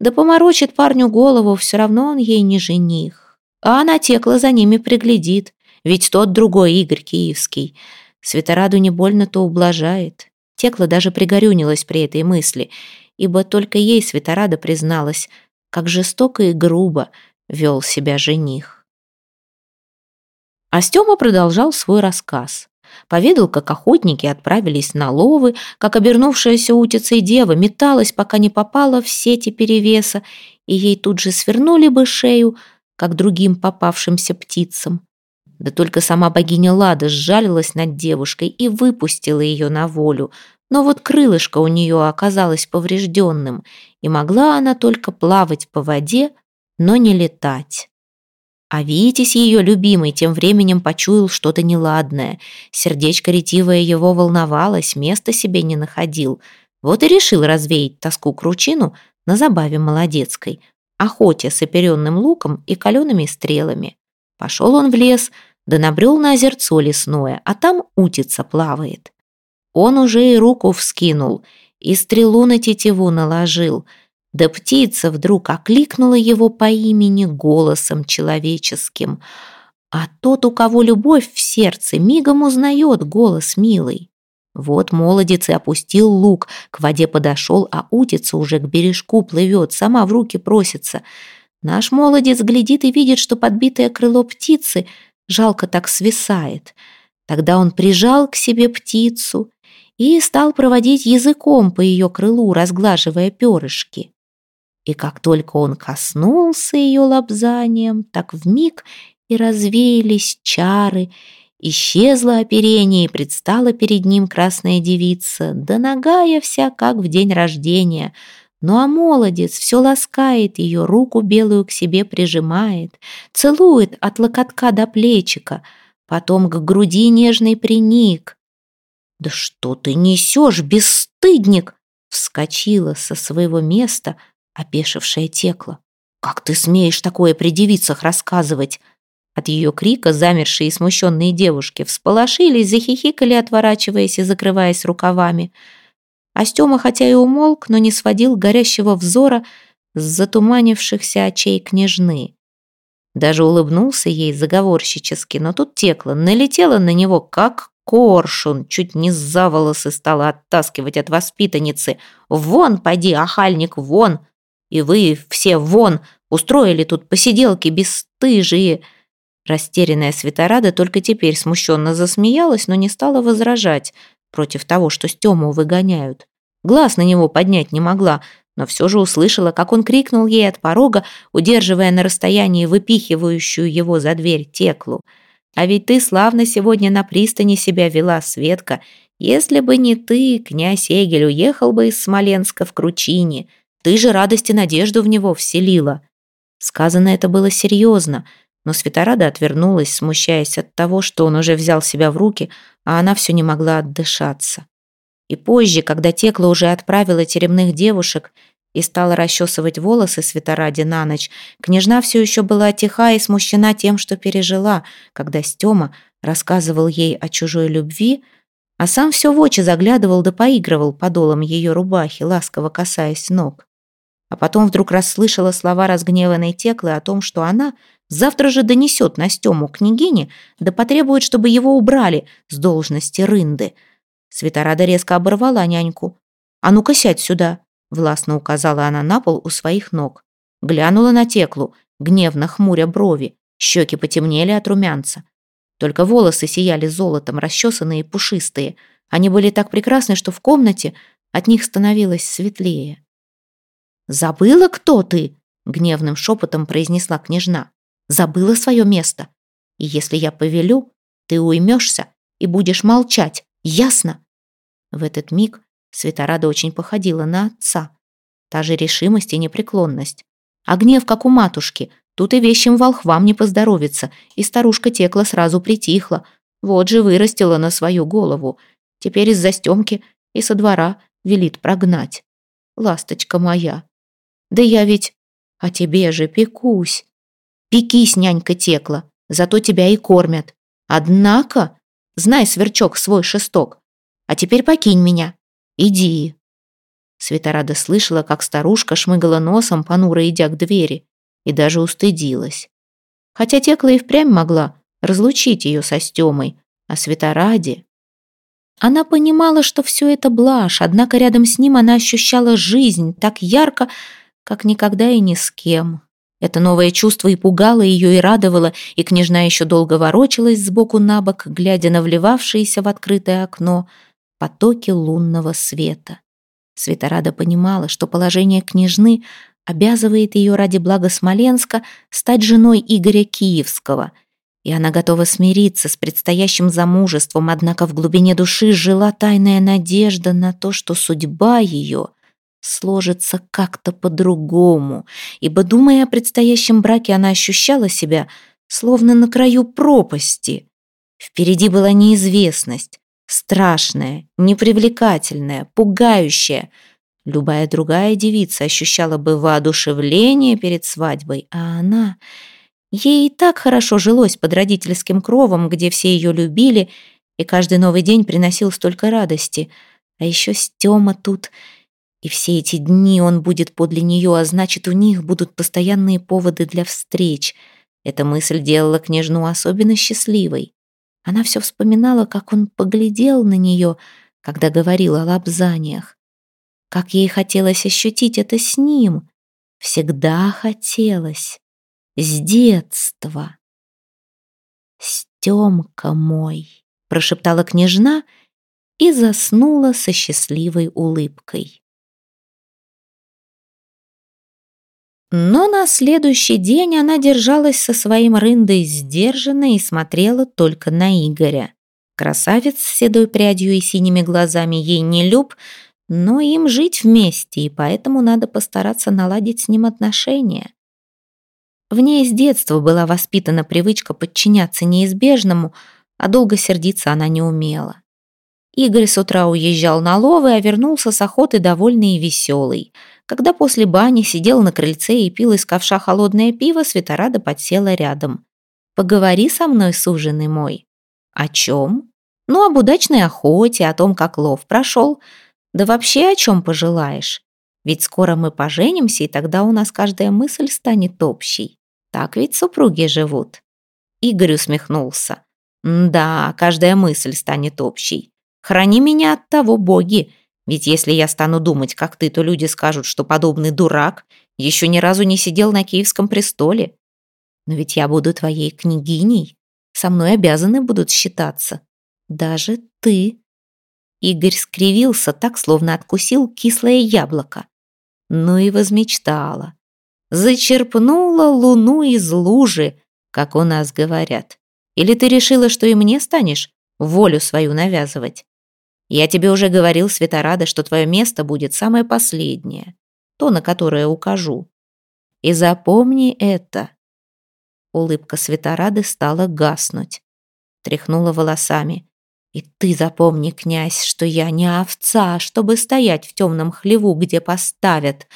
да поморочит парню голову, все равно он ей не жених. А она текла за ними приглядит, ведь тот другой Игорь Киевский. Светораду не больно-то ублажает. Текла даже пригорюнилась при этой мысли, ибо только ей Светорада призналась, как жестоко и грубо вел себя жених. А Стёма продолжал свой рассказ. Поведал, как охотники отправились на ловы, как обернувшаяся утицей дева металась, пока не попала в сети перевеса, и ей тут же свернули бы шею, как другим попавшимся птицам. Да только сама богиня Лада сжалилась над девушкой и выпустила ее на волю. Но вот крылышко у нее оказалось поврежденным, и могла она только плавать по воде, но не летать. А Витязь, ее любимый, тем временем почуял что-то неладное. Сердечко ретивое его волновалось, места себе не находил. Вот и решил развеять тоску кручину на забаве молодецкой, охоте с оперенным луком и калеными стрелами. Пошел он в лес, да набрел на озерцо лесное, а там утица плавает. Он уже и руку вскинул, и стрелу на тетиву наложил — да птица вдруг окликнула его по имени голосом человеческим. А тот, у кого любовь в сердце, мигом узнает голос милый. Вот молодец и опустил лук, к воде подошел, а утица уже к бережку плывет, сама в руки просится. Наш молодец глядит и видит, что подбитое крыло птицы жалко так свисает. Тогда он прижал к себе птицу и стал проводить языком по ее крылу, разглаживая перышки. И как только он коснулся ее лобзанием, так вмиг и развеялись чары, исчезло оперение, и предстала перед ним красная девица, да ногая вся, как в день рождения. Ну а молодец все ласкает ее, руку белую к себе прижимает, целует от локотка до плечика, потом к груди нежный приник. «Да что ты несешь, бесстыдник!» Вскочила со своего места, Опешившая текла. «Как ты смеешь такое при девицах рассказывать?» От ее крика замершие и смущенные девушки всполошились, захихикали, отворачиваясь и закрываясь рукавами. Астема хотя и умолк, но не сводил горящего взора с затуманившихся очей княжны. Даже улыбнулся ей заговорщически, но тут текла, налетела на него, как коршун, чуть не за волосы стала оттаскивать от воспитанницы. «Вон, поди, охальник, вон!» И вы все вон устроили тут посиделки бесстыжие!» Растерянная Светорада только теперь смущенно засмеялась, но не стала возражать против того, что Стему выгоняют. Глаз на него поднять не могла, но все же услышала, как он крикнул ей от порога, удерживая на расстоянии выпихивающую его за дверь теклу. «А ведь ты славно сегодня на пристани себя вела, Светка. Если бы не ты, князь Эгель уехал бы из Смоленска в Кручине. Ты же радость и надежду в него вселила». Сказано это было серьезно, но Светорада отвернулась, смущаясь от того, что он уже взял себя в руки, а она все не могла отдышаться. И позже, когда Текла уже отправила теремных девушек и стала расчесывать волосы Светораде на ночь, княжна все еще была тиха и смущена тем, что пережила, когда Стема рассказывал ей о чужой любви, а сам все в очи заглядывал да поигрывал подолом ее рубахи, ласково касаясь ног а потом вдруг расслышала слова разгневанной Теклы о том, что она завтра же донесет Настему княгине, да потребует, чтобы его убрали с должности рынды. Светорада резко оборвала няньку. «А ну-ка сядь сюда!» — властно указала она на пол у своих ног. Глянула на Теклу, гневно хмуря брови, щеки потемнели от румянца. Только волосы сияли золотом, расчесанные и пушистые. Они были так прекрасны, что в комнате от них становилось светлее. «Забыла, кто ты?» — гневным шепотом произнесла княжна. «Забыла свое место. И если я повелю, ты уймешься и будешь молчать, ясно?» В этот миг Светорада очень походила на отца. Та же решимость и непреклонность. А гнев, как у матушки, тут и вещим волхвам не поздоровится, и старушка Текла сразу притихла. Вот же вырастила на свою голову. Теперь из застемки и со двора велит прогнать. Ласточка моя, да я ведь о тебе же пекусь. Пекись, нянька текла, зато тебя и кормят. Однако, знай, сверчок, свой шесток. А теперь покинь меня. Иди. Светорада слышала, как старушка шмыгала носом, понуро идя к двери, и даже устыдилась. Хотя Текла и впрямь могла разлучить ее со Стемой, а Светораде... Она понимала, что все это блажь, однако рядом с ним она ощущала жизнь так ярко, как никогда и ни с кем. Это новое чувство и пугало ее, и радовало, и княжна еще долго ворочалась сбоку на бок, глядя на вливавшееся в открытое окно потоки лунного света. Светорада понимала, что положение княжны обязывает ее ради блага Смоленска стать женой Игоря Киевского, И она готова смириться с предстоящим замужеством, однако в глубине души жила тайная надежда на то, что судьба ее сложится как-то по-другому, ибо, думая о предстоящем браке, она ощущала себя словно на краю пропасти. Впереди была неизвестность, страшная, непривлекательная, пугающая. Любая другая девица ощущала бы воодушевление перед свадьбой, а она... Ей и так хорошо жилось под родительским кровом, где все ее любили, и каждый новый день приносил столько радости. А еще Стема тут... И все эти дни он будет подле нее, а значит, у них будут постоянные поводы для встреч. Эта мысль делала княжну особенно счастливой. Она все вспоминала, как он поглядел на нее, когда говорил о лапзаниях. Как ей хотелось ощутить это с ним. Всегда хотелось. С детства. «Стемка мой», — прошептала княжна и заснула со счастливой улыбкой. Но на следующий день она держалась со своим рындой сдержанно и смотрела только на Игоря. Красавец с седой прядью и синими глазами ей не люб, но им жить вместе, и поэтому надо постараться наладить с ним отношения. В ней с детства была воспитана привычка подчиняться неизбежному, а долго сердиться она не умела. Игорь с утра уезжал на ловы, а вернулся с охоты довольный и веселый – когда после бани сидел на крыльце и пил из ковша холодное пиво, Светорада подсела рядом. «Поговори со мной, суженый мой». «О чем?» «Ну, об удачной охоте, о том, как лов прошел. Да вообще о чем пожелаешь. Ведь скоро мы поженимся, и тогда у нас каждая мысль станет общей. Так ведь супруги живут». Игорь усмехнулся. «Да, каждая мысль станет общей. Храни меня от того, боги. Ведь если я стану думать, как ты, то люди скажут, что подобный дурак еще ни разу не сидел на Киевском престоле. Но ведь я буду твоей княгиней. Со мной обязаны будут считаться. Даже ты. Игорь скривился так, словно откусил кислое яблоко. Ну и возмечтала. Зачерпнула луну из лужи, как у нас говорят. Или ты решила, что и мне станешь волю свою навязывать? Я тебе уже говорил, Светорада, что твое место будет самое последнее, то, на которое укажу. И запомни это». Улыбка Светорады стала гаснуть. Тряхнула волосами. «И ты запомни, князь, что я не овца, чтобы стоять в темном хлеву, где поставят».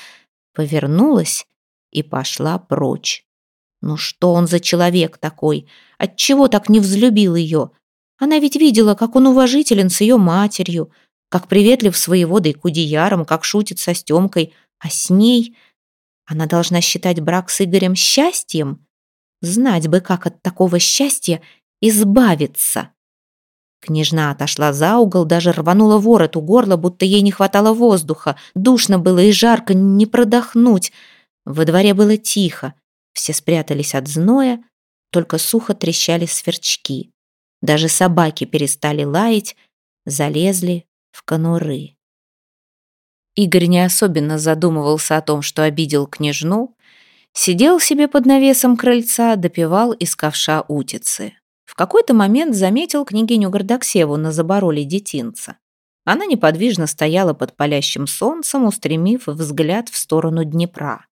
Повернулась и пошла прочь. Ну что он за человек такой? Отчего так не взлюбил ее? Она ведь видела, как он уважителен с ее матерью, как приветлив с воеводой Кудеяром, как шутит со Стемкой, а с ней... Она должна считать брак с Игорем счастьем? Знать бы, как от такого счастья избавиться. Княжна отошла за угол, даже рванула ворот у горла, будто ей не хватало воздуха. Душно было и жарко, не продохнуть. Во дворе было тихо. Все спрятались от зноя, только сухо трещали сверчки. Даже собаки перестали лаять, залезли в конуры. Игорь не особенно задумывался о том, что обидел княжну, сидел себе под навесом крыльца, допивал из ковша утицы. В какой-то момент заметил княгиню Гордоксеву на забороле детинца. Она неподвижно стояла под палящим солнцем, устремив взгляд в сторону Днепра.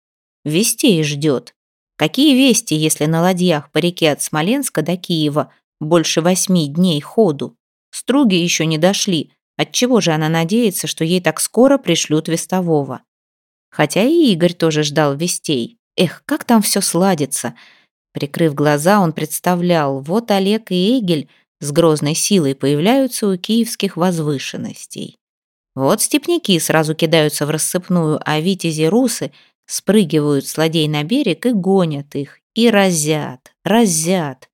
Вестей ждет. Какие вести, если на ладьях по реке от Смоленска до Киева больше восьми дней ходу. Струги еще не дошли. Отчего же она надеется, что ей так скоро пришлют вестового? Хотя и Игорь тоже ждал вестей. Эх, как там все сладится. Прикрыв глаза, он представлял, вот Олег и Эгель с грозной силой появляются у киевских возвышенностей. Вот степняки сразу кидаются в рассыпную, а витязи-русы спрыгивают с ладей на берег и гонят их, и разят, разят.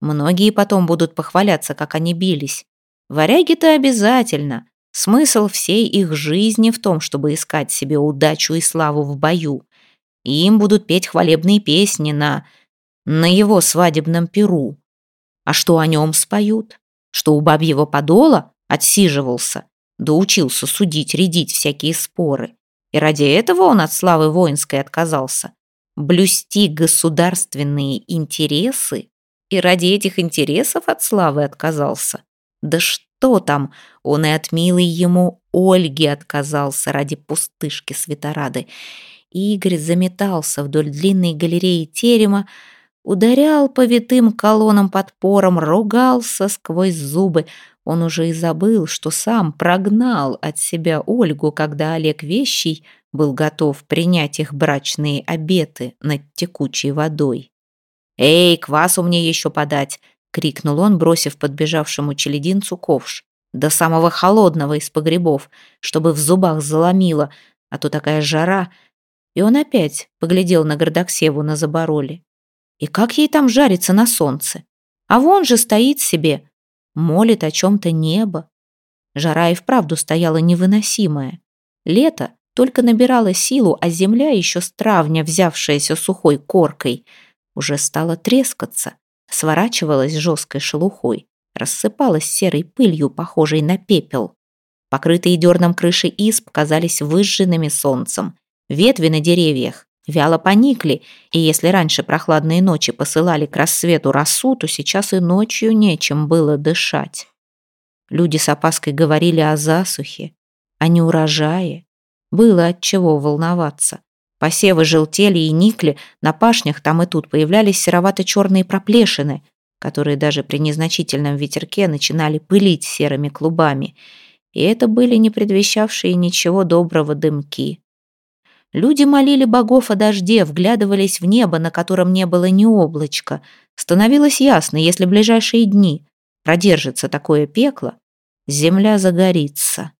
Многие потом будут похваляться, как они бились. Варяги-то обязательно. Смысл всей их жизни в том, чтобы искать себе удачу и славу в бою. И им будут петь хвалебные песни на... на его свадебном перу. А что о нем споют? Что у бабьего подола отсиживался, доучился судить, рядить всякие споры. И ради этого он от славы воинской отказался. Блюсти государственные интересы И ради этих интересов от славы отказался. Да что там, он и от милой ему Ольги отказался ради пустышки Светорады. Игорь заметался вдоль длинной галереи терема, ударял по витым колоннам подпором, ругался сквозь зубы. Он уже и забыл, что сам прогнал от себя Ольгу, когда Олег Вещий был готов принять их брачные обеты над текучей водой. «Эй, квасу мне еще подать!» — крикнул он, бросив подбежавшему челединцу ковш. «До самого холодного из погребов, чтобы в зубах заломило, а то такая жара!» И он опять поглядел на Гордоксеву на забороле. И как ей там жарится на солнце? А вон же стоит себе, молит о чем-то небо. Жара и вправду стояла невыносимая. Лето только набирало силу, а земля, еще с травня взявшаяся сухой коркой, уже стала трескаться, сворачивалась жесткой шелухой, рассыпалась серой пылью, похожей на пепел. Покрытые дерном крыши исп казались выжженными солнцем. Ветви на деревьях вяло поникли, и если раньше прохладные ночи посылали к рассвету росу, то сейчас и ночью нечем было дышать. Люди с опаской говорили о засухе, о неурожае. Было от чего волноваться. Посевы желтели и никли, на пашнях там и тут появлялись серовато-черные проплешины, которые даже при незначительном ветерке начинали пылить серыми клубами. И это были не предвещавшие ничего доброго дымки. Люди молили богов о дожде, вглядывались в небо, на котором не было ни облачка. Становилось ясно, если ближайшие дни продержится такое пекло, земля загорится.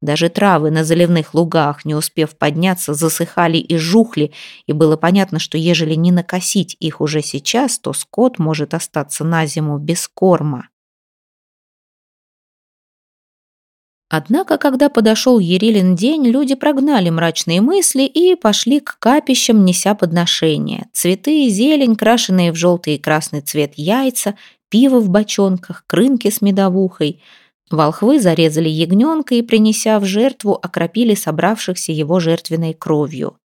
Даже травы на заливных лугах, не успев подняться, засыхали и жухли, и было понятно, что ежели не накосить их уже сейчас, то скот может остаться на зиму без корма. Однако, когда подошел Ерилин день, люди прогнали мрачные мысли и пошли к капищам, неся подношения. Цветы, зелень, крашеные в желтый и красный цвет яйца, пиво в бочонках, крынки с медовухой. Волхвы зарезали ягненка и, принеся в жертву, окропили собравшихся его жертвенной кровью.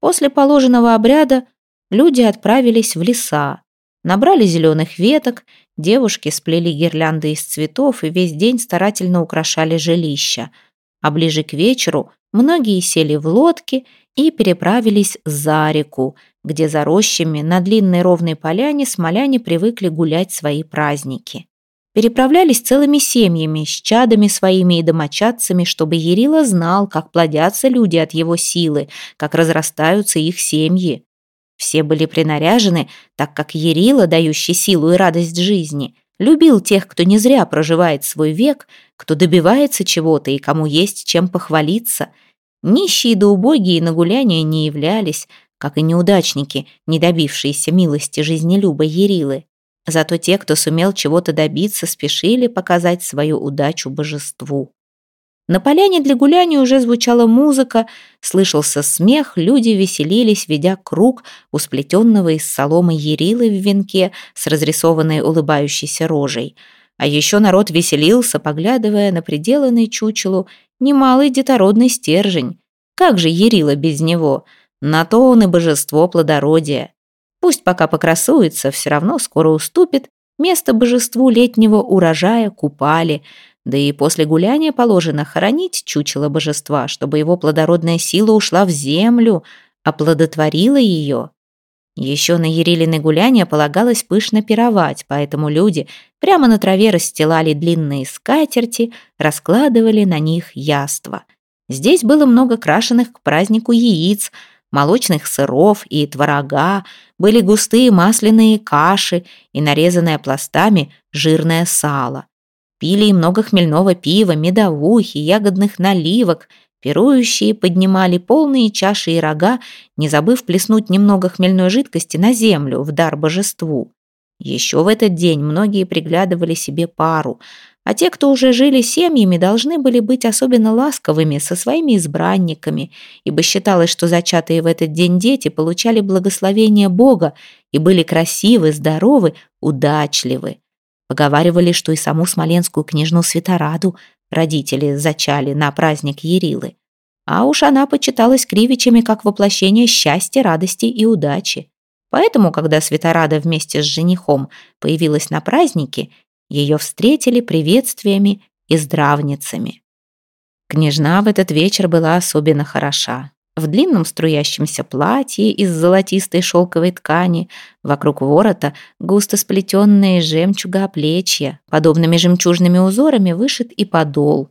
После положенного обряда люди отправились в леса, набрали зеленых веток Девушки сплели гирлянды из цветов и весь день старательно украшали жилища. А ближе к вечеру многие сели в лодки и переправились за реку, где за рощами на длинной ровной поляне смоляне привыкли гулять свои праздники. Переправлялись целыми семьями, с чадами своими и домочадцами, чтобы Ярила знал, как плодятся люди от его силы, как разрастаются их семьи. Все были принаряжены, так как Ярила, дающий силу и радость жизни, любил тех, кто не зря проживает свой век, кто добивается чего-то и кому есть чем похвалиться. Нищие да убогие на гуляния не являлись, как и неудачники, не добившиеся милости жизнелюба Ярилы. Зато те, кто сумел чего-то добиться, спешили показать свою удачу божеству. На поляне для гуляния уже звучала музыка, слышался смех, люди веселились, ведя круг у сплетенного из соломы ерилы в венке с разрисованной улыбающейся рожей. А еще народ веселился, поглядывая на приделанный чучелу немалый детородный стержень. Как же ерила без него? На то он и божество плодородия. Пусть пока покрасуется, все равно скоро уступит место божеству летнего урожая купали – да и после гуляния положено хоронить чучело божества, чтобы его плодородная сила ушла в землю, оплодотворила ее. Еще на Ерилины гуляния полагалось пышно пировать, поэтому люди прямо на траве расстилали длинные скатерти, раскладывали на них яства. Здесь было много крашеных к празднику яиц, молочных сыров и творога, были густые масляные каши и нарезанное пластами жирное сало. Пили и много хмельного пива, медовухи, ягодных наливок. Пирующие поднимали полные чаши и рога, не забыв плеснуть немного хмельной жидкости на землю в дар божеству. Еще в этот день многие приглядывали себе пару, а те, кто уже жили семьями, должны были быть особенно ласковыми со своими избранниками, ибо считалось, что зачатые в этот день дети получали благословение Бога и были красивы, здоровы, удачливы. Поговаривали, что и саму смоленскую княжну Светораду родители зачали на праздник Ярилы. А уж она почиталась кривичами как воплощение счастья, радости и удачи. Поэтому, когда Светорада вместе с женихом появилась на празднике, ее встретили приветствиями и здравницами. Княжна в этот вечер была особенно хороша. В длинном струящемся платье из золотистой шелковой ткани, вокруг ворота густо сплетенные жемчуга оплечья, подобными жемчужными узорами вышит и подол.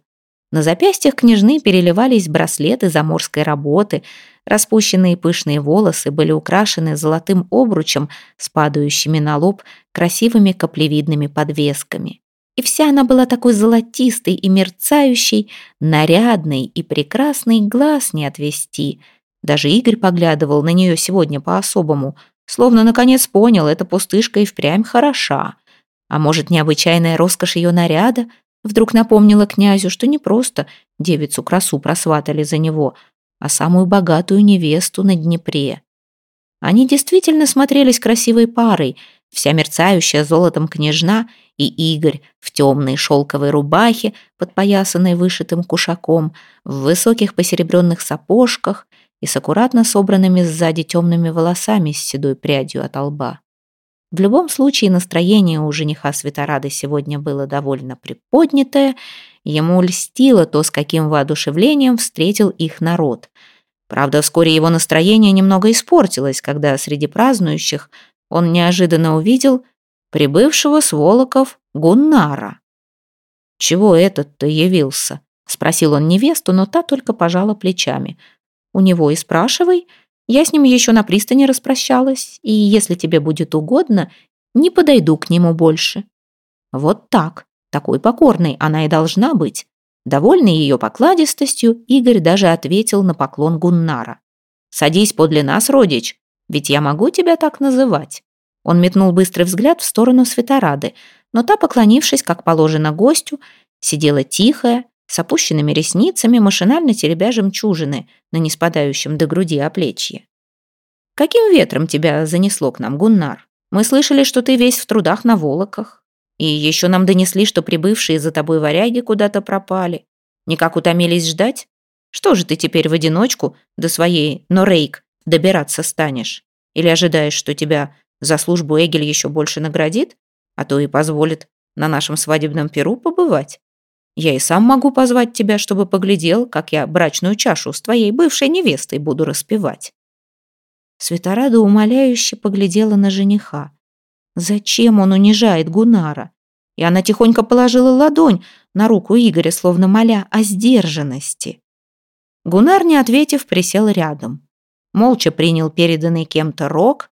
На запястьях княжны переливались браслеты заморской работы, распущенные пышные волосы были украшены золотым обручем с падающими на лоб красивыми каплевидными подвесками. И вся она была такой золотистой и мерцающей, нарядной и прекрасной глаз не отвести. Даже Игорь поглядывал на нее сегодня по-особому, словно наконец понял, эта пустышка и впрямь хороша. А может, необычайная роскошь ее наряда вдруг напомнила князю, что не просто девицу-красу просватали за него, а самую богатую невесту на Днепре. Они действительно смотрелись красивой парой, вся мерцающая золотом княжна и Игорь в темной шелковой рубахе, подпоясанной вышитым кушаком, в высоких посеребренных сапожках и с аккуратно собранными сзади темными волосами с седой прядью от лба. В любом случае настроение у жениха Светорады сегодня было довольно приподнятое, ему льстило то, с каким воодушевлением встретил их народ. Правда, вскоре его настроение немного испортилось, когда среди празднующих он неожиданно увидел прибывшего с Волоков Гуннара. «Чего этот-то явился?» — спросил он невесту, но та только пожала плечами. «У него и спрашивай. Я с ним еще на пристани распрощалась, и, если тебе будет угодно, не подойду к нему больше». Вот так, такой покорной она и должна быть. Довольный ее покладистостью, Игорь даже ответил на поклон Гуннара. «Садись подле нас, родич, ведь я могу тебя так называть». Он метнул быстрый взгляд в сторону Светорады, но та, поклонившись, как положено гостю, сидела тихая, с опущенными ресницами, машинально теребя жемчужины на неспадающем до груди оплечье. «Каким ветром тебя занесло к нам, Гуннар? Мы слышали, что ты весь в трудах на волоках. И еще нам донесли, что прибывшие за тобой варяги куда-то пропали. Никак утомились ждать? Что же ты теперь в одиночку до своей Норейк добираться станешь? Или ожидаешь, что тебя за службу Эгель еще больше наградит, а то и позволит на нашем свадебном перу побывать? Я и сам могу позвать тебя, чтобы поглядел, как я брачную чашу с твоей бывшей невестой буду распевать». Светорада умоляюще поглядела на жениха. Зачем он унижает Гунара? И она тихонько положила ладонь на руку Игоря, словно моля о сдержанности. Гунар, не ответив, присел рядом. Молча принял переданный кем-то рог,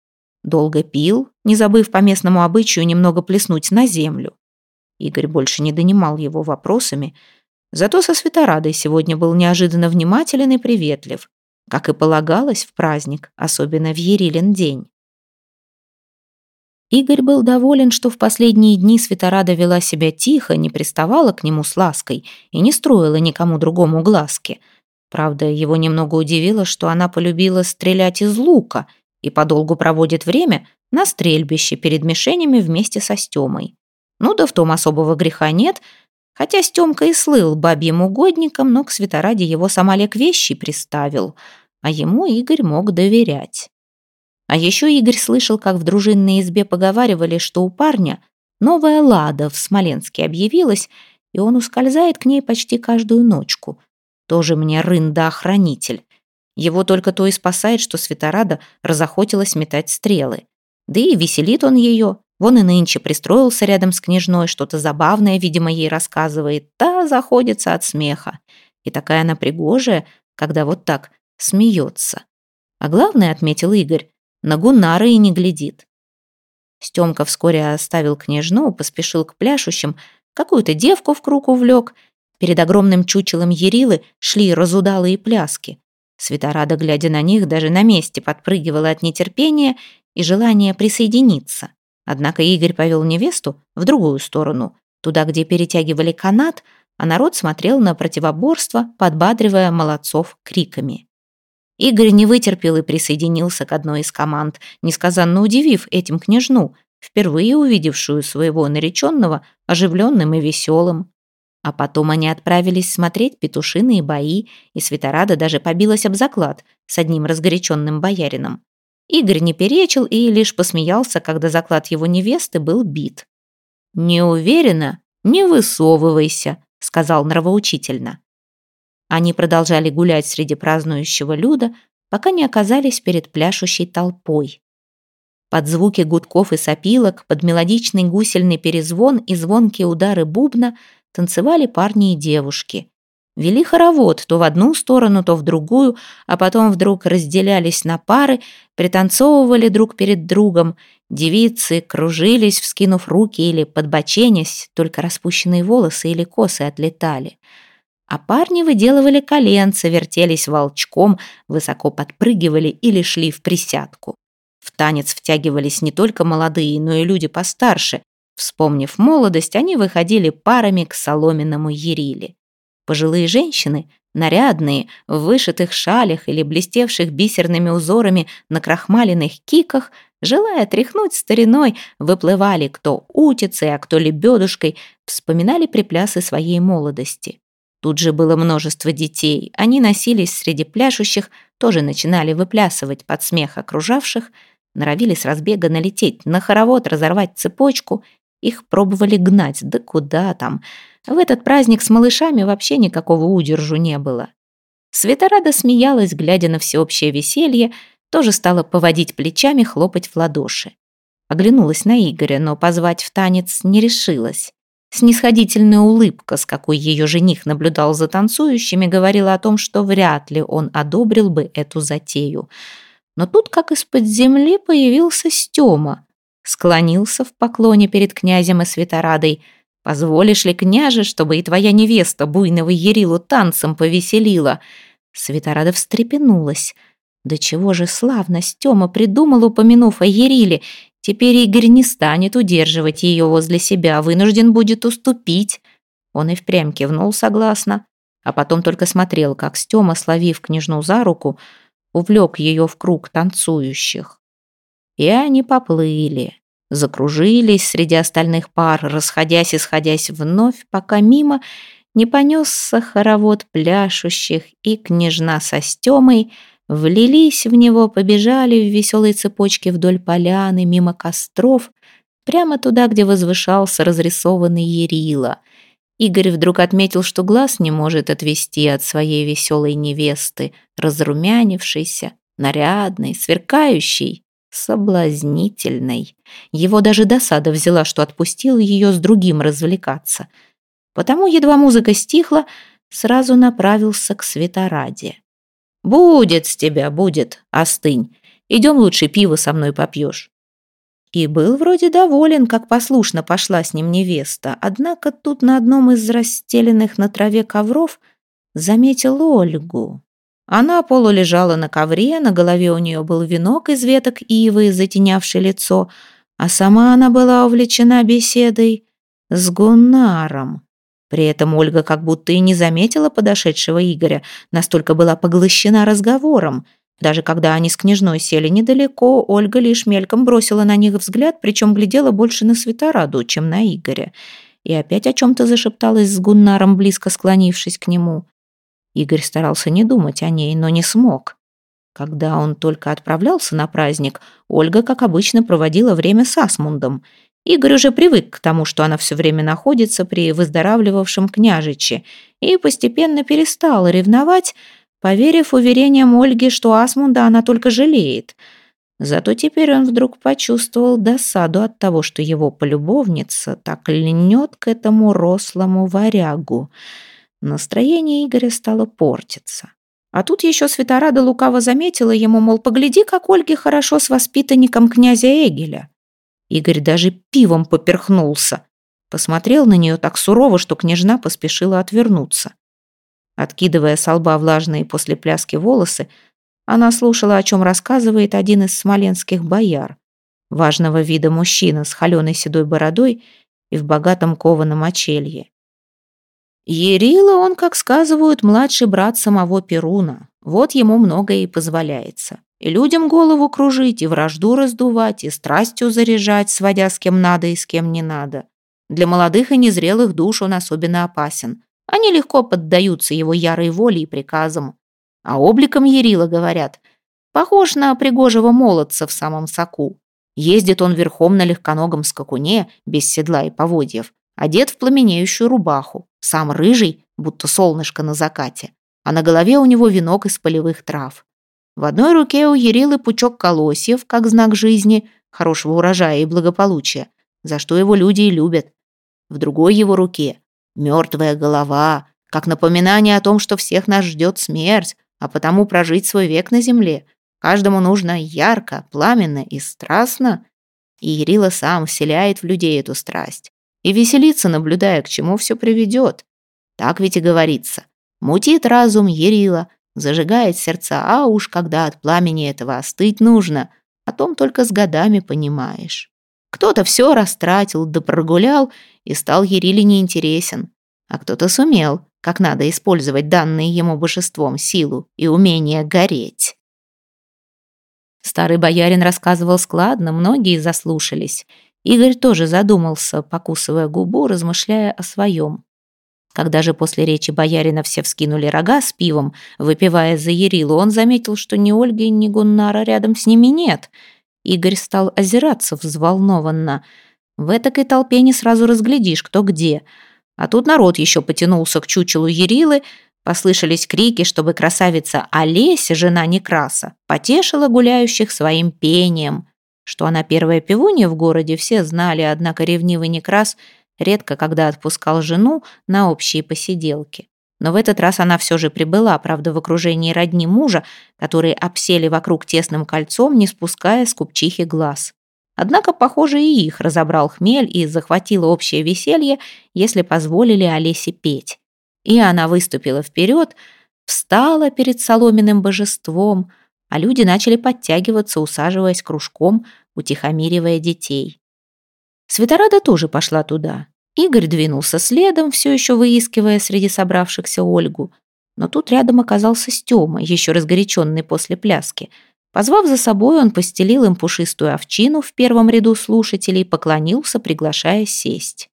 долго пил, не забыв по местному обычаю немного плеснуть на землю. Игорь больше не донимал его вопросами, зато со Светорадой сегодня был неожиданно внимателен и приветлив, как и полагалось в праздник, особенно в Ерилин день. Игорь был доволен, что в последние дни Светорада вела себя тихо, не приставала к нему с лаской и не строила никому другому глазки. Правда, его немного удивило, что она полюбила стрелять из лука и подолгу проводит время на стрельбище перед мишенями вместе со Стемой. Ну да в том особого греха нет, хотя Стемка и слыл бабьим угодником, но к Светораде его сам Олег вещи приставил, а ему Игорь мог доверять. А еще Игорь слышал, как в дружинной избе поговаривали, что у парня новая лада в Смоленске объявилась, и он ускользает к ней почти каждую ночку. Тоже мне рында-охранитель. Его только то и спасает, что Светорада разохотилась метать стрелы. Да и веселит он ее. Вон и нынче пристроился рядом с княжной, что-то забавное, видимо, ей рассказывает. Та заходится от смеха. И такая она пригожая, когда вот так смеется. А главное, отметил Игорь, на Гуннара и не глядит. Стемка вскоре оставил княжну, поспешил к пляшущим, какую-то девку в круг увлек. Перед огромным чучелом Ерилы шли разудалые пляски. Светорада, глядя на них, даже на месте подпрыгивала от нетерпения и желания присоединиться. Однако Игорь повел невесту в другую сторону, туда, где перетягивали канат, а народ смотрел на противоборство, подбадривая молодцов криками. Игорь не вытерпел и присоединился к одной из команд, несказанно удивив этим княжну, впервые увидевшую своего нареченного оживленным и веселым. А потом они отправились смотреть петушиные бои, и Светорада даже побилась об заклад с одним разгоряченным боярином. Игорь не перечил и лишь посмеялся, когда заклад его невесты был бит. «Не уверена? Не высовывайся», — сказал нравоучительно. Они продолжали гулять среди празднующего люда, пока не оказались перед пляшущей толпой. Под звуки гудков и сопилок, под мелодичный гусельный перезвон и звонкие удары бубна танцевали парни и девушки. Вели хоровод то в одну сторону, то в другую, а потом вдруг разделялись на пары, пританцовывали друг перед другом. Девицы кружились, вскинув руки или подбоченясь, только распущенные волосы или косы отлетали. А парни выделывали коленца, вертелись волчком, высоко подпрыгивали или шли в присядку. В танец втягивались не только молодые, но и люди постарше. Вспомнив молодость, они выходили парами к соломенному ериле. Пожилые женщины, нарядные, в вышитых шалях или блестевших бисерными узорами на крахмаленных киках, желая тряхнуть стариной, выплывали кто утицей, а кто лебедушкой, вспоминали приплясы своей молодости. Тут же было множество детей. Они носились среди пляшущих, тоже начинали выплясывать под смех окружавших, норовили с разбега налететь на хоровод, разорвать цепочку. Их пробовали гнать, да куда там. В этот праздник с малышами вообще никакого удержу не было. Светорада смеялась, глядя на всеобщее веселье, тоже стала поводить плечами, хлопать в ладоши. Оглянулась на Игоря, но позвать в танец не решилась. Снисходительная улыбка, с какой ее жених наблюдал за танцующими, говорила о том, что вряд ли он одобрил бы эту затею. Но тут, как из-под земли, появился Стема. Склонился в поклоне перед князем и святорадой. «Позволишь ли, княже, чтобы и твоя невеста буйного Ерилу танцем повеселила?» Святорада встрепенулась. Да чего же славно Стема придумал, упомянув о Ериле, Теперь Игорь не станет удерживать ее возле себя, вынужден будет уступить. Он и впрямь кивнул согласно, а потом только смотрел, как Стема, словив княжну за руку, увлек ее в круг танцующих. И они поплыли, закружились среди остальных пар, расходясь и сходясь вновь, пока мимо не понесся хоровод пляшущих, и княжна со Стемой — влились в него, побежали в веселой цепочке вдоль поляны, мимо костров, прямо туда, где возвышался разрисованный Ерила. Игорь вдруг отметил, что глаз не может отвести от своей веселой невесты, разрумянившейся, нарядной, сверкающей, соблазнительной. Его даже досада взяла, что отпустил ее с другим развлекаться. Потому, едва музыка стихла, сразу направился к светораде. «Будет с тебя, будет, остынь. Идем лучше пиво со мной попьешь». И был вроде доволен, как послушно пошла с ним невеста, однако тут на одном из расстеленных на траве ковров заметил Ольгу. Она полулежала на ковре, на голове у нее был венок из веток ивы, затенявший лицо, а сама она была увлечена беседой с Гуннаром. При этом Ольга как будто и не заметила подошедшего Игоря, настолько была поглощена разговором. Даже когда они с княжной сели недалеко, Ольга лишь мельком бросила на них взгляд, причем глядела больше на Светораду, чем на Игоря. И опять о чем-то зашепталась с Гуннаром, близко склонившись к нему. Игорь старался не думать о ней, но не смог. Когда он только отправлялся на праздник, Ольга, как обычно, проводила время с Асмундом — Игорь уже привык к тому, что она все время находится при выздоравливавшем княжиче, и постепенно перестал ревновать, поверив уверениям Ольги, что Асмунда она только жалеет. Зато теперь он вдруг почувствовал досаду от того, что его полюбовница так льнет к этому рослому варягу. Настроение Игоря стало портиться. А тут еще Светорада лукаво заметила ему, мол, погляди, как Ольге хорошо с воспитанником князя Эгеля. Игорь даже пивом поперхнулся. Посмотрел на нее так сурово, что княжна поспешила отвернуться. Откидывая с лба влажные после пляски волосы, она слушала, о чем рассказывает один из смоленских бояр. Важного вида мужчина с холеной седой бородой и в богатом кованом очелье. Ерила он, как сказывают, младший брат самого Перуна. Вот ему многое и позволяется. И людям голову кружить, и вражду раздувать, и страстью заряжать, сводя с кем надо и с кем не надо. Для молодых и незрелых душ он особенно опасен. Они легко поддаются его ярой воле и приказам. А обликом Ярила, говорят, Похож на пригожего молодца в самом соку. Ездит он верхом на легконогом скакуне, без седла и поводьев, одет в пламенеющую рубаху, сам рыжий, будто солнышко на закате, а на голове у него венок из полевых трав. В одной руке у Ерилы пучок колосьев, как знак жизни, хорошего урожая и благополучия, за что его люди и любят. В другой его руке мертвая голова, как напоминание о том, что всех нас ждет смерть, а потому прожить свой век на земле – Каждому нужно ярко, пламенно и страстно. И Ерила сам вселяет в людей эту страсть. И веселится, наблюдая, к чему все приведет. Так ведь и говорится. Мутит разум Ерила, зажигает сердца, а уж когда от пламени этого остыть нужно, о том только с годами понимаешь. Кто-то все растратил да прогулял и стал Ериле неинтересен, а кто-то сумел, как надо использовать данные ему божеством силу и умение гореть. Старый боярин рассказывал складно, многие заслушались. Игорь тоже задумался, покусывая губу, размышляя о своем. Когда же после речи боярина все вскинули рога с пивом, выпивая за Ярилу, он заметил, что ни Ольги, ни Гуннара рядом с ними нет. Игорь стал озираться взволнованно. В этой толпе не сразу разглядишь, кто где. А тут народ еще потянулся к чучелу Ярилы, Послышались крики, чтобы красавица Олеся, жена Некраса, потешила гуляющих своим пением. Что она первая певунья в городе, все знали, однако ревнивый Некрас редко когда отпускал жену на общие посиделки. Но в этот раз она все же прибыла, правда, в окружении родни мужа, которые обсели вокруг тесным кольцом, не спуская с купчихи глаз. Однако, похоже, и их разобрал хмель и захватило общее веселье, если позволили Олесе петь. И она выступила вперед, встала перед соломенным божеством, а люди начали подтягиваться, усаживаясь кружком, утихомиривая детей. Светорада тоже пошла туда. Игорь двинулся следом, все еще выискивая среди собравшихся Ольгу. Но тут рядом оказался Стема, еще разгоряченный после пляски. Позвав за собой, он постелил им пушистую овчину в первом ряду слушателей, поклонился, приглашая сесть.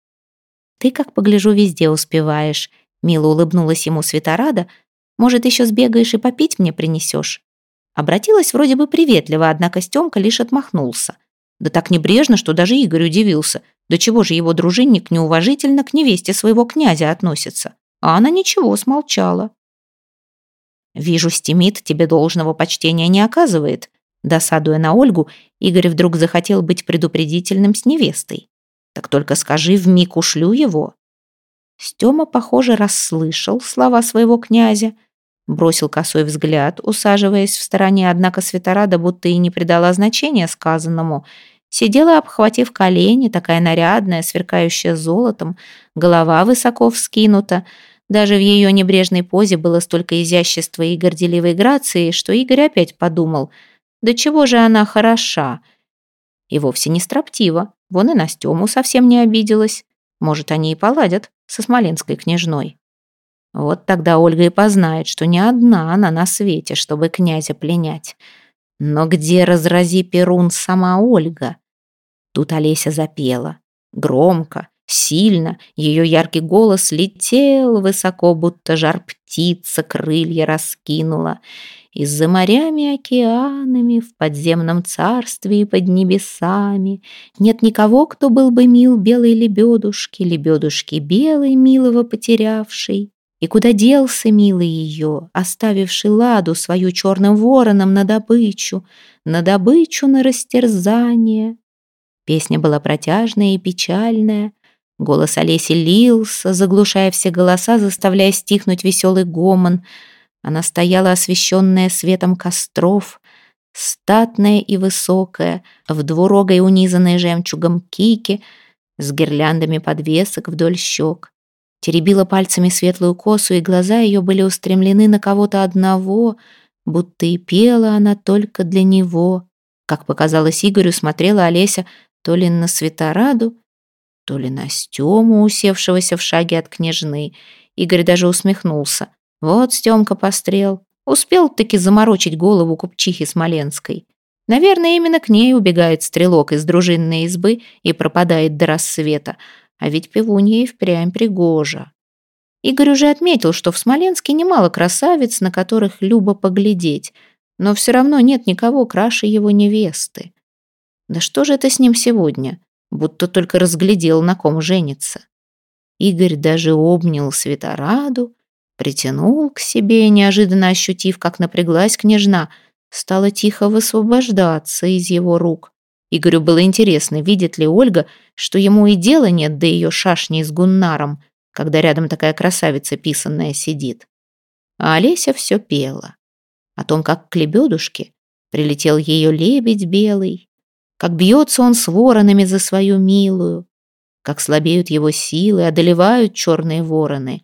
«Ты, как погляжу, везде успеваешь», Мило улыбнулась ему Светорада. «Может, еще сбегаешь и попить мне принесешь?» Обратилась вроде бы приветливо, однако Стемка лишь отмахнулся. Да так небрежно, что даже Игорь удивился. До чего же его дружинник неуважительно к невесте своего князя относится? А она ничего, смолчала. «Вижу, Стимит тебе должного почтения не оказывает». Досадуя на Ольгу, Игорь вдруг захотел быть предупредительным с невестой. «Так только скажи, вмиг ушлю его». Стёма, похоже, расслышал слова своего князя, бросил косой взгляд, усаживаясь в стороне, однако Светорада будто и не придала значения сказанному. Сидела, обхватив колени, такая нарядная, сверкающая золотом, голова высоко вскинута. Даже в ее небрежной позе было столько изящества и горделивой грации, что Игорь опять подумал, да чего же она хороша. И вовсе не строптива, вон и на Стему совсем не обиделась. Может, они и поладят со смоленской княжной. Вот тогда Ольга и познает, что не одна она на свете, чтобы князя пленять. Но где, разрази Перун, сама Ольга? Тут Олеся запела. Громко, сильно, ее яркий голос летел высоко, будто жар птица крылья раскинула. И за морями океанами, в подземном царстве и под небесами Нет никого, кто был бы мил белой лебедушке, Лебедушке белой, милого потерявшей. И куда делся милый ее, оставивший ладу свою черным вороном на добычу, На добычу, на растерзание? Песня была протяжная и печальная, Голос Олеси лился, заглушая все голоса, заставляя стихнуть веселый гомон — она стояла, освещенная светом костров, статная и высокая, в двурогой унизанной жемчугом кике, с гирляндами подвесок вдоль щек. Теребила пальцами светлую косу, и глаза ее были устремлены на кого-то одного, будто и пела она только для него. Как показалось Игорю, смотрела Олеся то ли на Светораду, то ли на Стему, усевшегося в шаге от княжны. Игорь даже усмехнулся. Вот Стёмка пострел. Успел-таки заморочить голову купчихи Смоленской. Наверное, именно к ней убегает стрелок из дружинной избы и пропадает до рассвета. А ведь пивунья и впрямь пригожа. Игорь уже отметил, что в Смоленске немало красавиц, на которых любо поглядеть. но все равно нет никого краше его невесты. Да что же это с ним сегодня? Будто только разглядел, на ком женится. Игорь даже обнял Светораду, притянул к себе, неожиданно ощутив, как напряглась княжна, стала тихо высвобождаться из его рук. Игорю было интересно, видит ли Ольга, что ему и дела нет до ее шашни с Гуннаром, когда рядом такая красавица писанная сидит. А Олеся все пела. О том, как к лебедушке прилетел ее лебедь белый, как бьется он с воронами за свою милую, как слабеют его силы, одолевают черные вороны.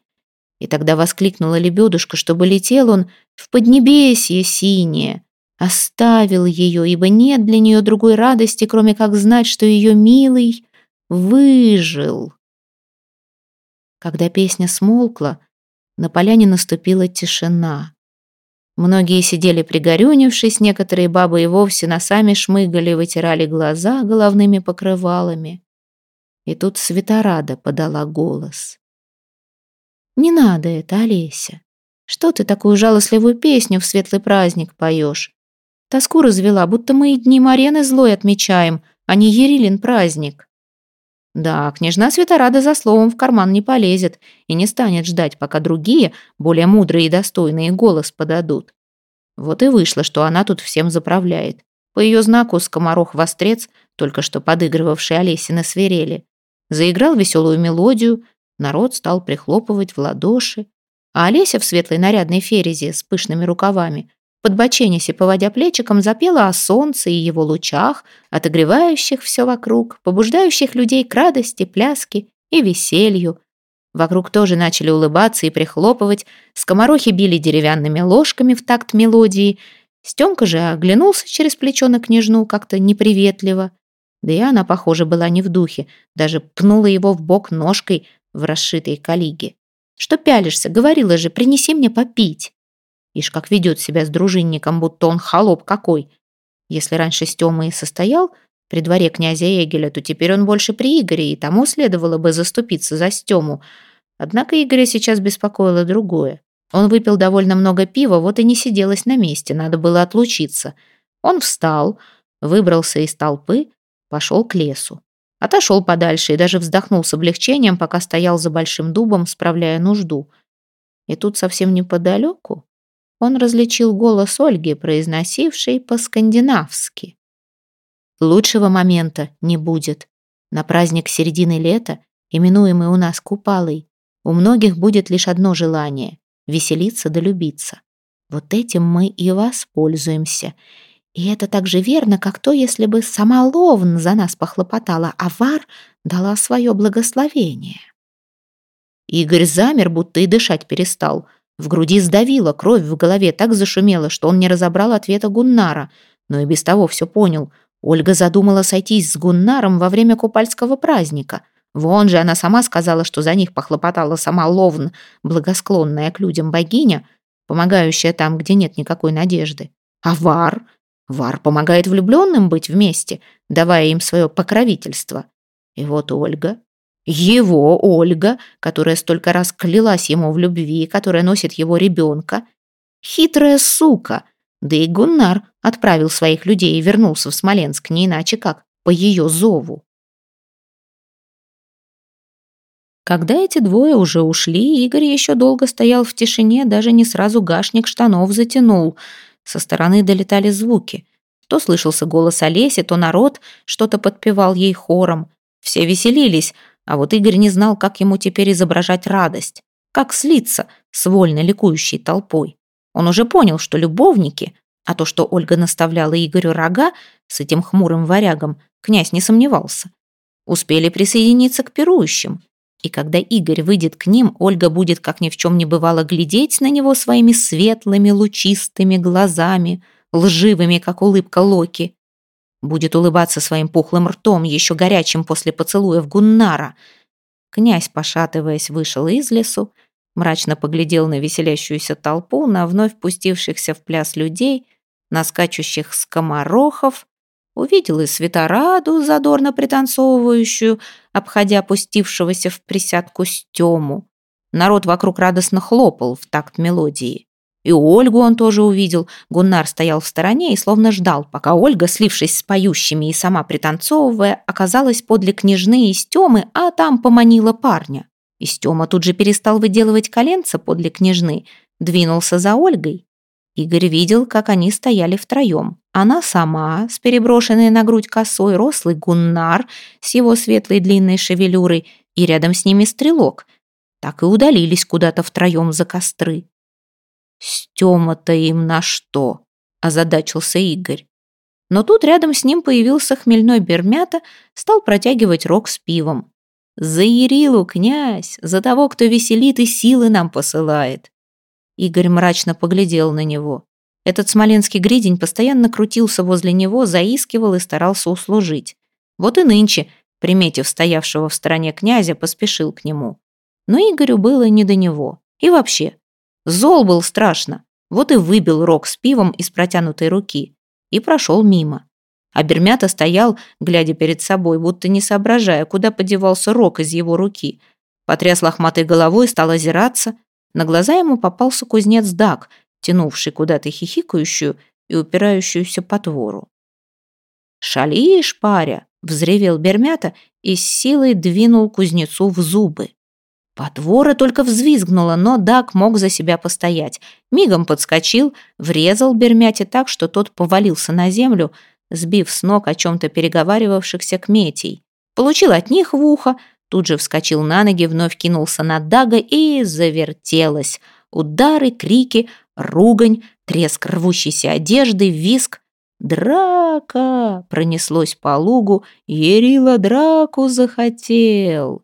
И тогда воскликнула лебедушка, чтобы летел он в поднебесье синее, оставил ее, ибо нет для нее другой радости, кроме как знать, что ее милый выжил. Когда песня смолкла, на поляне наступила тишина. Многие сидели пригорюнившись, некоторые бабы и вовсе носами шмыгали, вытирали глаза головными покрывалами. И тут Светорада подала голос. «Не надо это, Олеся. Что ты такую жалостливую песню в светлый праздник поешь? Тоску развела, будто мы и дни Марены злой отмечаем, а не Ерилин праздник». Да, княжна Светорада за словом в карман не полезет и не станет ждать, пока другие, более мудрые и достойные, голос подадут. Вот и вышло, что она тут всем заправляет. По ее знаку скоморох-вострец, только что подыгрывавший Олесе на свирели, заиграл веселую мелодию, народ стал прихлопывать в ладоши, а Олеся в светлой нарядной ферезе с пышными рукавами подбоченясь и поводя плечиком, запела о солнце и его лучах, отогревающих все вокруг, побуждающих людей к радости, пляске и веселью. Вокруг тоже начали улыбаться и прихлопывать, скоморохи били деревянными ложками в такт мелодии. Стемка же оглянулся через плечо на княжну как-то неприветливо. Да и она, похоже, была не в духе, даже пнула его в бок ножкой в расшитой калиге. «Что пялишься? Говорила же, принеси мне попить». Ишь, как ведет себя с дружинником, будто он холоп какой. Если раньше Стёма и состоял при дворе князя Эгеля, то теперь он больше при Игоре, и тому следовало бы заступиться за Стёму. Однако Игоря сейчас беспокоило другое. Он выпил довольно много пива, вот и не сиделось на месте, надо было отлучиться. Он встал, выбрался из толпы, пошел к лесу. Отошел подальше и даже вздохнул с облегчением, пока стоял за большим дубом, справляя нужду. И тут совсем неподалеку он различил голос Ольги, произносившей по-скандинавски. «Лучшего момента не будет. На праздник середины лета, именуемый у нас Купалой, у многих будет лишь одно желание — веселиться да любиться. Вот этим мы и воспользуемся. И это так же верно, как то, если бы сама Ловн за нас похлопотала, а Вар дала свое благословение». Игорь замер, будто и дышать перестал — в груди сдавило, кровь в голове так зашумела, что он не разобрал ответа Гуннара, но и без того все понял. Ольга задумала сойтись с Гуннаром во время купальского праздника. Вон же она сама сказала, что за них похлопотала сама Ловн, благосклонная к людям богиня, помогающая там, где нет никакой надежды. А Вар? Вар помогает влюбленным быть вместе, давая им свое покровительство. И вот Ольга его Ольга, которая столько раз клялась ему в любви, которая носит его ребенка. Хитрая сука. Да и Гуннар отправил своих людей и вернулся в Смоленск, не иначе как по ее зову. Когда эти двое уже ушли, Игорь еще долго стоял в тишине, даже не сразу гашник штанов затянул. Со стороны долетали звуки. То слышался голос Олеси, то народ что-то подпевал ей хором. Все веселились, а вот Игорь не знал, как ему теперь изображать радость, как слиться с вольно ликующей толпой. Он уже понял, что любовники, а то, что Ольга наставляла Игорю рога с этим хмурым варягом, князь не сомневался, успели присоединиться к пирующим. И когда Игорь выйдет к ним, Ольга будет, как ни в чем не бывало, глядеть на него своими светлыми, лучистыми глазами, лживыми, как улыбка Локи. Будет улыбаться своим пухлым ртом, еще горячим после поцелуев Гуннара. Князь, пошатываясь, вышел из лесу, мрачно поглядел на веселящуюся толпу, на вновь пустившихся в пляс людей, на скачущих скоморохов, увидел и светораду, задорно пританцовывающую, обходя опустившегося в присядку Стему. Народ вокруг радостно хлопал в такт мелодии. И Ольгу он тоже увидел. Гуннар стоял в стороне и словно ждал, пока Ольга, слившись с поющими и сама пританцовывая, оказалась подле княжны и Стемы, а там поманила парня. И тут же перестал выделывать коленца подле княжны, двинулся за Ольгой. Игорь видел, как они стояли втроем. Она сама, с переброшенной на грудь косой, рослый гуннар с его светлой длинной шевелюрой и рядом с ними стрелок. Так и удалились куда-то втроем за костры. «Стема-то им на что?» – озадачился Игорь. Но тут рядом с ним появился хмельной бермята, стал протягивать рог с пивом. «За Ярилу, князь! За того, кто веселит и силы нам посылает!» Игорь мрачно поглядел на него. Этот смоленский гридень постоянно крутился возле него, заискивал и старался услужить. Вот и нынче, приметив стоявшего в стороне князя, поспешил к нему. Но Игорю было не до него. И вообще, Зол был страшно. Вот и выбил рог с пивом из протянутой руки. И прошел мимо. А Бермята стоял, глядя перед собой, будто не соображая, куда подевался рог из его руки. Потряс лохматой головой, стал озираться. На глаза ему попался кузнец Дак, тянувший куда-то хихикающую и упирающуюся потвору. «Шалишь, паря!» — взревел Бермята и с силой двинул кузнецу в зубы. Потвора только взвизгнула, но Дак мог за себя постоять. Мигом подскочил, врезал Бермяти так, что тот повалился на землю, сбив с ног о чем-то переговаривавшихся кметей. Получил от них в ухо, тут же вскочил на ноги, вновь кинулся на Дага и завертелось. Удары, крики, ругань, треск рвущейся одежды, виск. «Драка!» пронеслось по лугу. «Ерила драку захотел!»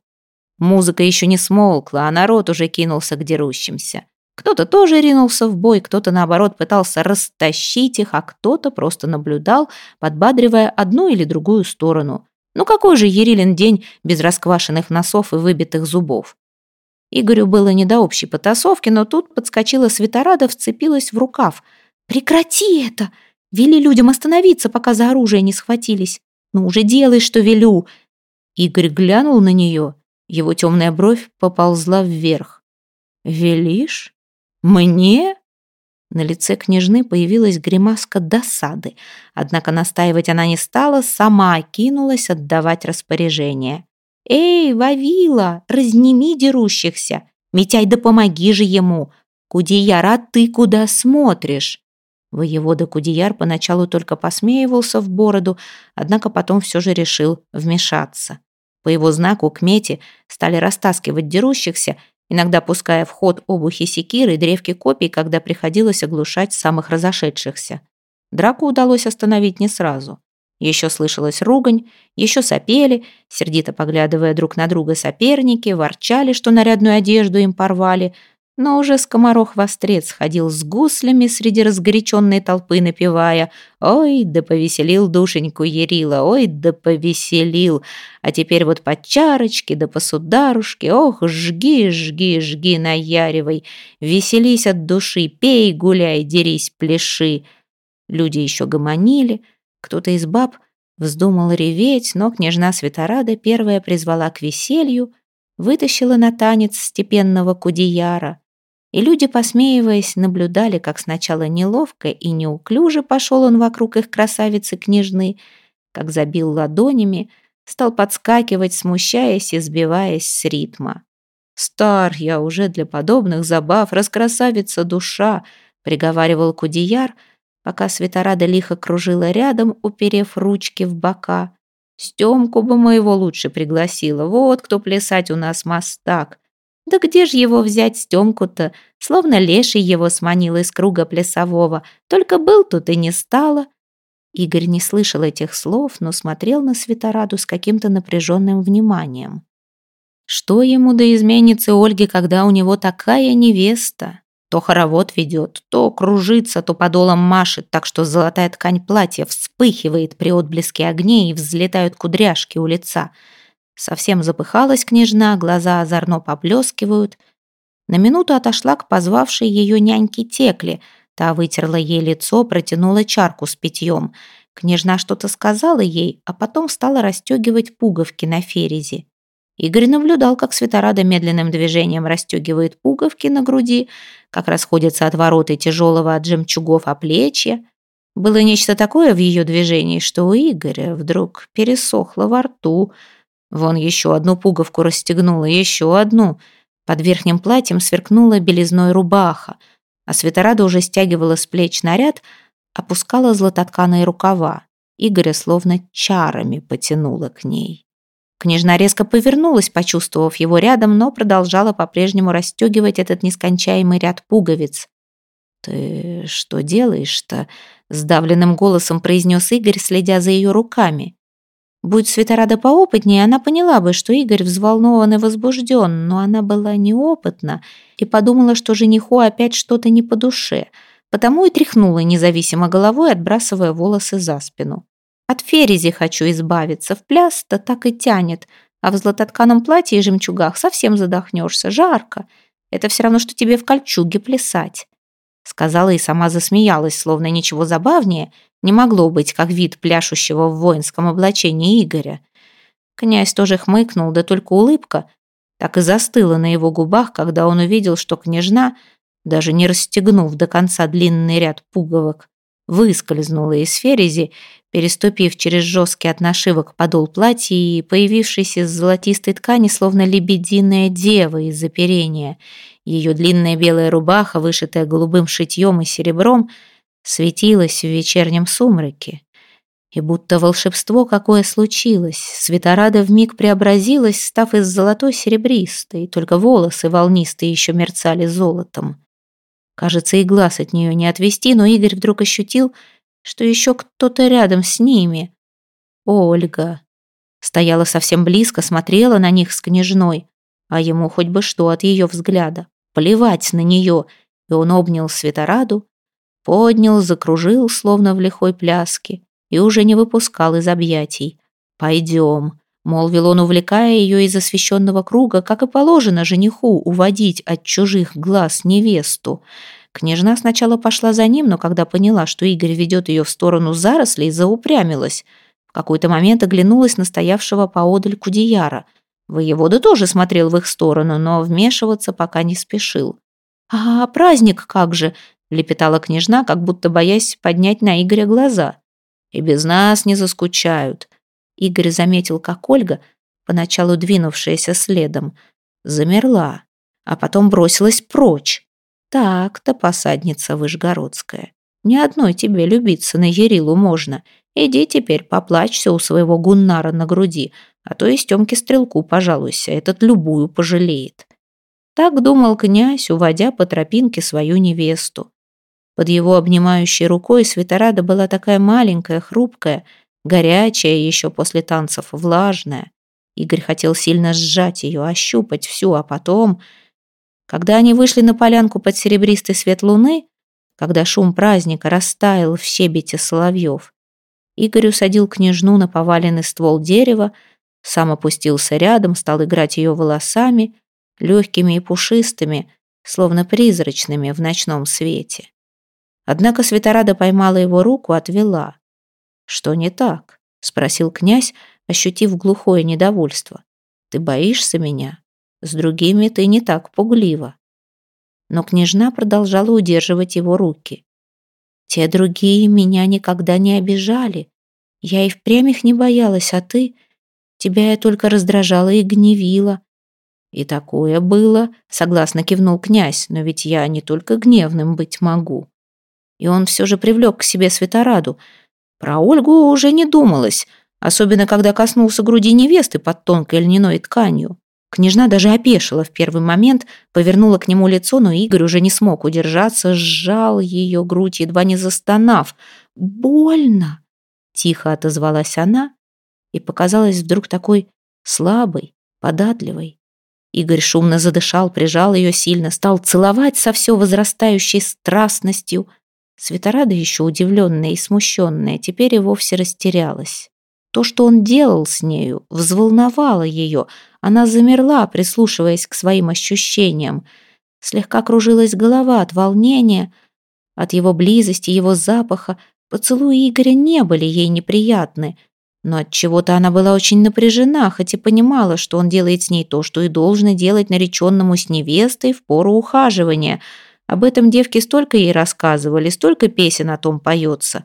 Музыка еще не смолкла, а народ уже кинулся к дерущимся. Кто-то тоже ринулся в бой, кто-то, наоборот, пытался растащить их, а кто-то просто наблюдал, подбадривая одну или другую сторону. Ну какой же Ерилин день без расквашенных носов и выбитых зубов? Игорю было не до общей потасовки, но тут подскочила Светорада, вцепилась в рукав. «Прекрати это! Вели людям остановиться, пока за оружие не схватились. Ну уже делай, что велю!» Игорь глянул на нее его темная бровь поползла вверх. «Велишь? Мне?» На лице княжны появилась гримаска досады, однако настаивать она не стала, сама кинулась отдавать распоряжение. «Эй, Вавила, разними дерущихся! Митяй, да помоги же ему! Кудияра, ты куда смотришь?» Воевода Кудияр поначалу только посмеивался в бороду, однако потом все же решил вмешаться. По его знаку к мете стали растаскивать дерущихся, иногда пуская в ход обухи секиры и древки копий, когда приходилось оглушать самых разошедшихся. Драку удалось остановить не сразу. Еще слышалась ругань, еще сопели, сердито поглядывая друг на друга соперники, ворчали, что нарядную одежду им порвали – но уже скоморох-вострец ходил с гуслями среди разгоряченной толпы, напевая «Ой, да повеселил душеньку Ярила, ой, да повеселил, а теперь вот по чарочке, да по сударушке, ох, жги, жги, жги, наяривай, веселись от души, пей, гуляй, дерись, пляши». Люди еще гомонили, кто-то из баб вздумал реветь, но княжна Светорада первая призвала к веселью, вытащила на танец степенного кудияра — и люди, посмеиваясь, наблюдали, как сначала неловко и неуклюже пошел он вокруг их красавицы-княжны, как забил ладонями, стал подскакивать, смущаясь и сбиваясь с ритма. «Стар я уже для подобных забав, раскрасавица душа», — приговаривал Кудияр, пока Светорада лихо кружила рядом, уперев ручки в бока. «Стемку бы моего лучше пригласила, вот кто плясать у нас мастак. Да где же его взять, Стёмку-то? Словно леший его сманил из круга плясового. Только был тут и не стало. Игорь не слышал этих слов, но смотрел на Светораду с каким-то напряженным вниманием. Что ему до изменницы Ольги, когда у него такая невеста? То хоровод ведет, то кружится, то подолом машет, так что золотая ткань платья вспыхивает при отблеске огней и взлетают кудряшки у лица — Совсем запыхалась княжна, глаза озорно поблескивают. На минуту отошла к позвавшей ее няньке Текле. Та вытерла ей лицо, протянула чарку с питьем. Княжна что-то сказала ей, а потом стала расстегивать пуговки на ферезе. Игорь наблюдал, как Светорада медленным движением расстегивает пуговки на груди, как расходятся отвороты тяжелого от жемчугов оплечья. Было нечто такое в ее движении, что у Игоря вдруг пересохло во рту. Вон еще одну пуговку расстегнула, еще одну. Под верхним платьем сверкнула белизной рубаха, а Светорада уже стягивала с плеч наряд, опускала златотканые рукава. Игоря словно чарами потянула к ней. Княжна резко повернулась, почувствовав его рядом, но продолжала по-прежнему расстегивать этот нескончаемый ряд пуговиц. «Ты что делаешь-то?» — сдавленным голосом произнес Игорь, следя за ее руками. Будь Светорада поопытнее, она поняла бы, что Игорь взволнован и возбужден, но она была неопытна и подумала, что жениху опять что-то не по душе, потому и тряхнула независимо головой, отбрасывая волосы за спину. От ферези хочу избавиться, в пляс-то так и тянет, а в златотканом платье и жемчугах совсем задохнешься, жарко. Это все равно, что тебе в кольчуге плясать. Сказала и сама засмеялась, словно ничего забавнее не могло быть, как вид пляшущего в воинском облачении Игоря. Князь тоже хмыкнул, да только улыбка так и застыла на его губах, когда он увидел, что княжна, даже не расстегнув до конца длинный ряд пуговок, выскользнула из ферези, переступив через жесткий от нашивок подол платья и появившись из золотистой ткани, словно лебединая дева из оперения. Ее длинная белая рубаха, вышитая голубым шитьем и серебром, светилась в вечернем сумраке. И будто волшебство какое случилось, Светорада вмиг преобразилась, став из золотой серебристой, только волосы волнистые еще мерцали золотом. Кажется, и глаз от нее не отвести, но Игорь вдруг ощутил, что еще кто-то рядом с ними. Ольга. Стояла совсем близко, смотрела на них с княжной, а ему хоть бы что от ее взгляда. Плевать на нее. И он обнял Светораду, поднял, закружил, словно в лихой пляске, и уже не выпускал из объятий. «Пойдем», молвил он, увлекая ее из освещенного круга, как и положено жениху уводить от чужих глаз невесту. Княжна сначала пошла за ним, но когда поняла, что Игорь ведет ее в сторону зарослей, заупрямилась. В какой-то момент оглянулась на стоявшего поодаль Кудеяра. Воевода тоже смотрел в их сторону, но вмешиваться пока не спешил. «А праздник как же?» — лепетала княжна, как будто боясь поднять на Игоря глаза. «И без нас не заскучают», Игорь заметил, как Ольга, поначалу двинувшаяся следом, замерла, а потом бросилась прочь. Так-то, посадница Вышгородская. Ни одной тебе любиться на Ерилу можно. Иди теперь поплачься у своего гуннара на груди, а то и Стемке Стрелку пожалуйся, этот любую пожалеет. Так думал князь, уводя по тропинке свою невесту. Под его обнимающей рукой Светорада была такая маленькая, хрупкая, горячая еще после танцев, влажная. Игорь хотел сильно сжать ее, ощупать всю, а потом... Когда они вышли на полянку под серебристый свет луны, когда шум праздника растаял в щебете соловьев, Игорь усадил княжну на поваленный ствол дерева, сам опустился рядом, стал играть ее волосами, легкими и пушистыми, словно призрачными в ночном свете. Однако Светорада поймала его руку, отвела. «Что не так?» — спросил князь, ощутив глухое недовольство. «Ты боишься меня? С другими ты не так пуглива». Но княжна продолжала удерживать его руки. «Те другие меня никогда не обижали. Я и впрямь их не боялась, а ты... Тебя я только раздражала и гневила». «И такое было», — согласно кивнул князь, «но ведь я не только гневным быть могу». И он все же привлек к себе Светораду — про Ольгу уже не думалось, особенно когда коснулся груди невесты под тонкой льняной тканью. Княжна даже опешила в первый момент, повернула к нему лицо, но Игорь уже не смог удержаться, сжал ее грудь, едва не застонав. «Больно!» — тихо отозвалась она и показалась вдруг такой слабой, податливой. Игорь шумно задышал, прижал ее сильно, стал целовать со все возрастающей страстностью — Светорада, еще удивленная и смущенная, теперь и вовсе растерялась. То, что он делал с нею, взволновало ее. Она замерла, прислушиваясь к своим ощущениям. Слегка кружилась голова от волнения, от его близости, его запаха. Поцелуи Игоря не были ей неприятны, Но от чего-то она была очень напряжена, хоть и понимала, что он делает с ней то, что и должно делать нареченному с невестой в пору ухаживания. Об этом девки столько ей рассказывали, столько песен о том поется.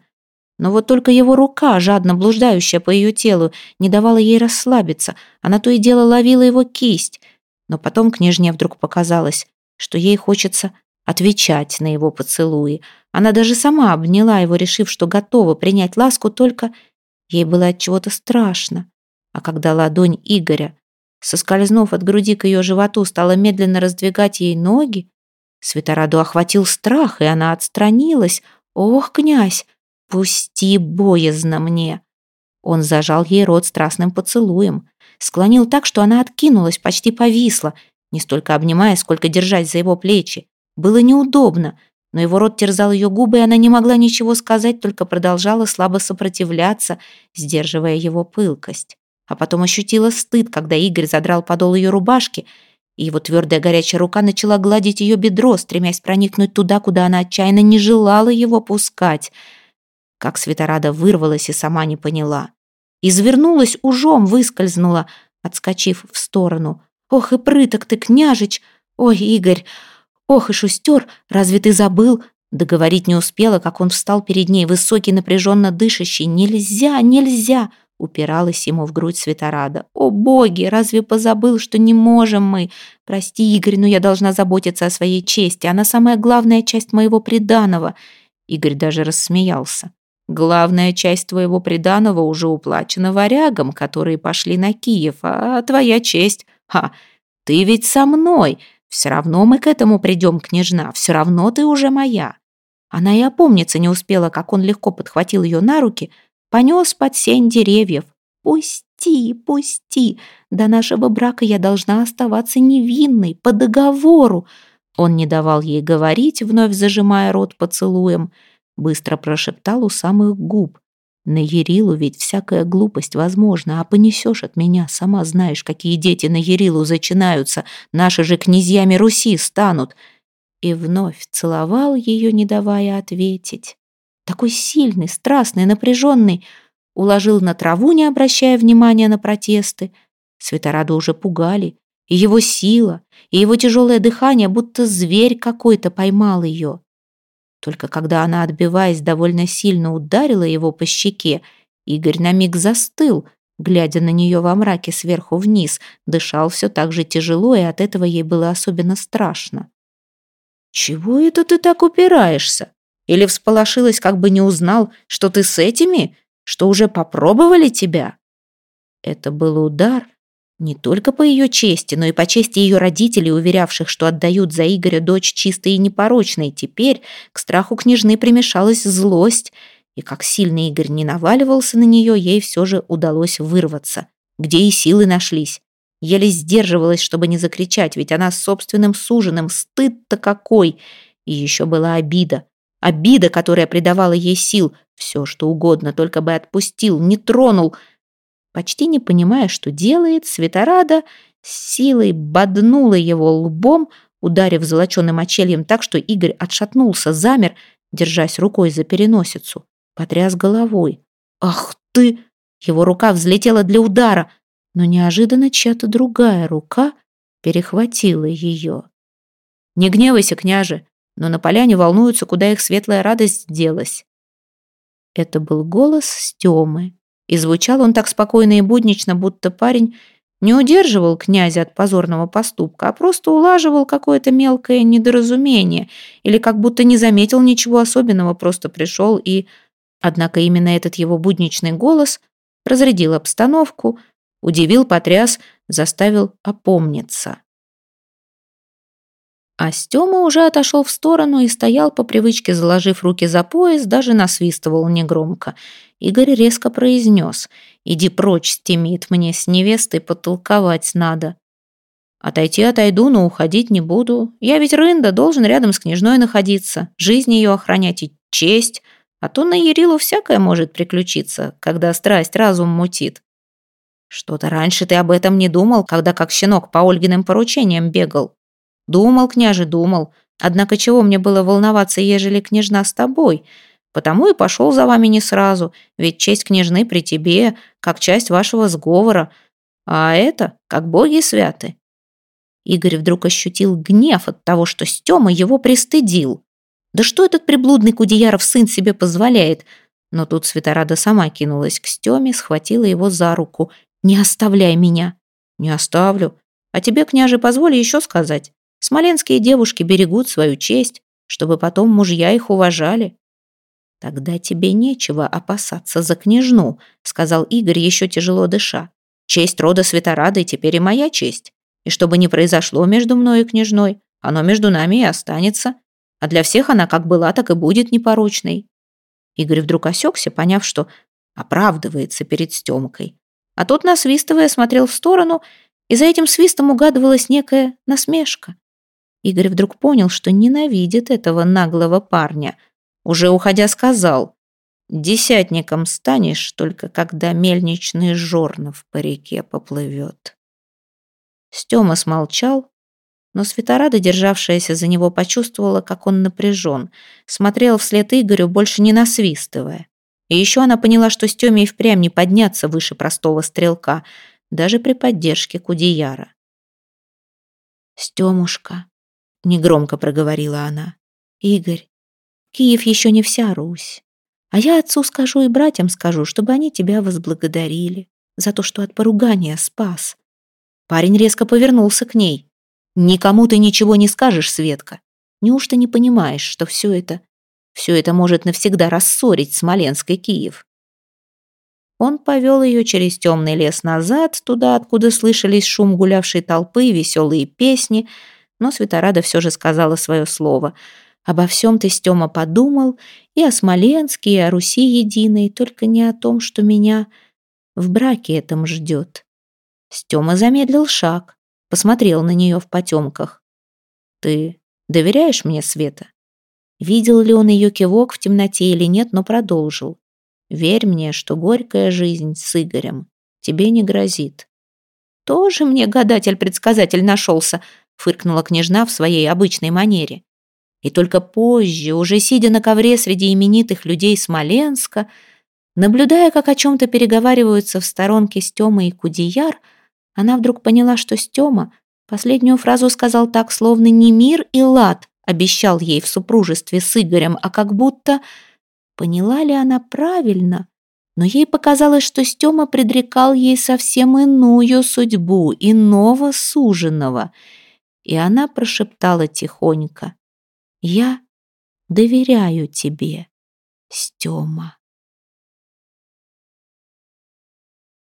Но вот только его рука, жадно блуждающая по ее телу, не давала ей расслабиться. Она то и дело ловила его кисть. Но потом княжне вдруг показалось, что ей хочется отвечать на его поцелуи. Она даже сама обняла его, решив, что готова принять ласку, только Ей было от чего-то страшно. А когда ладонь Игоря, соскользнув от груди к ее животу, стала медленно раздвигать ей ноги, Светораду охватил страх, и она отстранилась. «Ох, князь, пусти боязно мне!» Он зажал ей рот страстным поцелуем, склонил так, что она откинулась, почти повисла, не столько обнимая, сколько держась за его плечи. Было неудобно, но его рот терзал ее губы, и она не могла ничего сказать, только продолжала слабо сопротивляться, сдерживая его пылкость. А потом ощутила стыд, когда Игорь задрал подол ее рубашки, и его твердая горячая рука начала гладить ее бедро, стремясь проникнуть туда, куда она отчаянно не желала его пускать. Как Светорада вырвалась и сама не поняла. Извернулась, ужом выскользнула, отскочив в сторону. «Ох и прыток ты, княжич! Ой, Игорь, «Ох и шустер, разве ты забыл?» Договорить не успела, как он встал перед ней, высокий, напряженно дышащий. «Нельзя, нельзя!» Упиралась ему в грудь Светорада. «О, боги, разве позабыл, что не можем мы? Прости, Игорь, но я должна заботиться о своей чести. Она самая главная часть моего преданого». Игорь даже рассмеялся. «Главная часть твоего преданого уже уплачена варягам, которые пошли на Киев, а твоя честь... Ха, ты ведь со мной!» Все равно мы к этому придем, княжна, все равно ты уже моя. Она и опомниться не успела, как он легко подхватил ее на руки, понес под сень деревьев. «Пусти, пусти! До нашего брака я должна оставаться невинной, по договору!» Он не давал ей говорить, вновь зажимая рот поцелуем, быстро прошептал у самых губ. На Ерилу ведь всякая глупость возможна, а понесешь от меня, сама знаешь, какие дети на Ерилу зачинаются, наши же князьями Руси станут. И вновь целовал ее, не давая ответить. Такой сильный, страстный, напряженный. Уложил на траву, не обращая внимания на протесты. Светораду уже пугали. И его сила, и его тяжелое дыхание, будто зверь какой-то поймал ее. Только когда она, отбиваясь, довольно сильно ударила его по щеке, Игорь на миг застыл, глядя на нее во мраке сверху вниз, дышал все так же тяжело, и от этого ей было особенно страшно. «Чего это ты так упираешься? Или всполошилась, как бы не узнал, что ты с этими, что уже попробовали тебя?» Это был удар, не только по ее чести, но и по чести ее родителей, уверявших, что отдают за Игоря дочь чистой и непорочной. Теперь к страху княжны примешалась злость, и как сильно Игорь не наваливался на нее, ей все же удалось вырваться. Где и силы нашлись. Еле сдерживалась, чтобы не закричать, ведь она с собственным суженым, стыд-то какой! И еще была обида. Обида, которая придавала ей сил. Все, что угодно, только бы отпустил, не тронул — Почти не понимая, что делает, Светорада с силой боднула его лбом, ударив золоченым очельем так, что Игорь отшатнулся, замер, держась рукой за переносицу. Потряс головой. «Ах ты!» Его рука взлетела для удара, но неожиданно чья-то другая рука перехватила ее. «Не гневайся, княже, но на поляне волнуются, куда их светлая радость делась». Это был голос Стемы. И звучал он так спокойно и буднично, будто парень не удерживал князя от позорного поступка, а просто улаживал какое-то мелкое недоразумение или как будто не заметил ничего особенного, просто пришел и... Однако именно этот его будничный голос разрядил обстановку, удивил, потряс, заставил опомниться. А Стёма уже отошел в сторону и стоял по привычке, заложив руки за пояс, даже насвистывал негромко. Игорь резко произнес «Иди прочь, стемит, мне с невестой потолковать надо». «Отойти отойду, но уходить не буду. Я ведь рында, должен рядом с княжной находиться, жизнь ее охранять и честь, а то на Ерилу всякое может приключиться, когда страсть разум мутит». «Что-то раньше ты об этом не думал, когда как щенок по Ольгиным поручениям бегал». «Думал, княже, думал. Однако чего мне было волноваться, ежели княжна с тобой? Потому и пошел за вами не сразу, ведь честь княжны при тебе, как часть вашего сговора, а это, как боги святы». Игорь вдруг ощутил гнев от того, что Стёма его пристыдил. Да что этот приблудный Кудеяров сын себе позволяет? Но тут Светорада сама кинулась к Стёме, схватила его за руку. «Не оставляй меня!» «Не оставлю. А тебе, княже, позволь еще сказать. Смоленские девушки берегут свою честь, чтобы потом мужья их уважали». «Тогда тебе нечего опасаться за княжну», — сказал Игорь, еще тяжело дыша. «Честь рода Светорады теперь и моя честь. И что бы ни произошло между мной и княжной, оно между нами и останется а для всех она как была, так и будет непорочной. Игорь вдруг осекся, поняв, что оправдывается перед Стемкой. А тот, насвистывая, смотрел в сторону, и за этим свистом угадывалась некая насмешка. Игорь вдруг понял, что ненавидит этого наглого парня. Уже уходя сказал, «Десятником станешь, только когда мельничный жорнов по реке поплывет». Стема смолчал, но Светорада, державшаяся за него, почувствовала, как он напряжен, смотрел вслед Игорю, больше не насвистывая. И еще она поняла, что Стеме и впрямь не подняться выше простого стрелка, даже при поддержке Кудеяра. «Стемушка», — негромко проговорила она, — «Игорь, Киев еще не вся Русь. А я отцу скажу и братьям скажу, чтобы они тебя возблагодарили за то, что от поругания спас». Парень резко повернулся к ней. Никому ты ничего не скажешь, Светка. Неужто не понимаешь, что все это... Все это может навсегда рассорить Смоленск и Киев? Он повел ее через темный лес назад, туда, откуда слышались шум гулявшей толпы веселые песни, но Светорада все же сказала свое слово. «Обо всем ты, Стема, подумал, и о Смоленске, и о Руси единой, только не о том, что меня в браке этом ждет». Стема замедлил шаг посмотрел на нее в потемках. «Ты доверяешь мне, Света?» Видел ли он ее кивок в темноте или нет, но продолжил. «Верь мне, что горькая жизнь с Игорем тебе не грозит». «Тоже мне гадатель-предсказатель нашелся», фыркнула княжна в своей обычной манере. И только позже, уже сидя на ковре среди именитых людей Смоленска, наблюдая, как о чем-то переговариваются в сторонке Стема и Кудияр, она вдруг поняла, что Стёма последнюю фразу сказал так, словно не мир и лад обещал ей в супружестве с Игорем, а как будто... Поняла ли она правильно? Но ей показалось, что Стёма предрекал ей совсем иную судьбу, иного суженого. И она прошептала тихонько. «Я доверяю тебе, Стёма».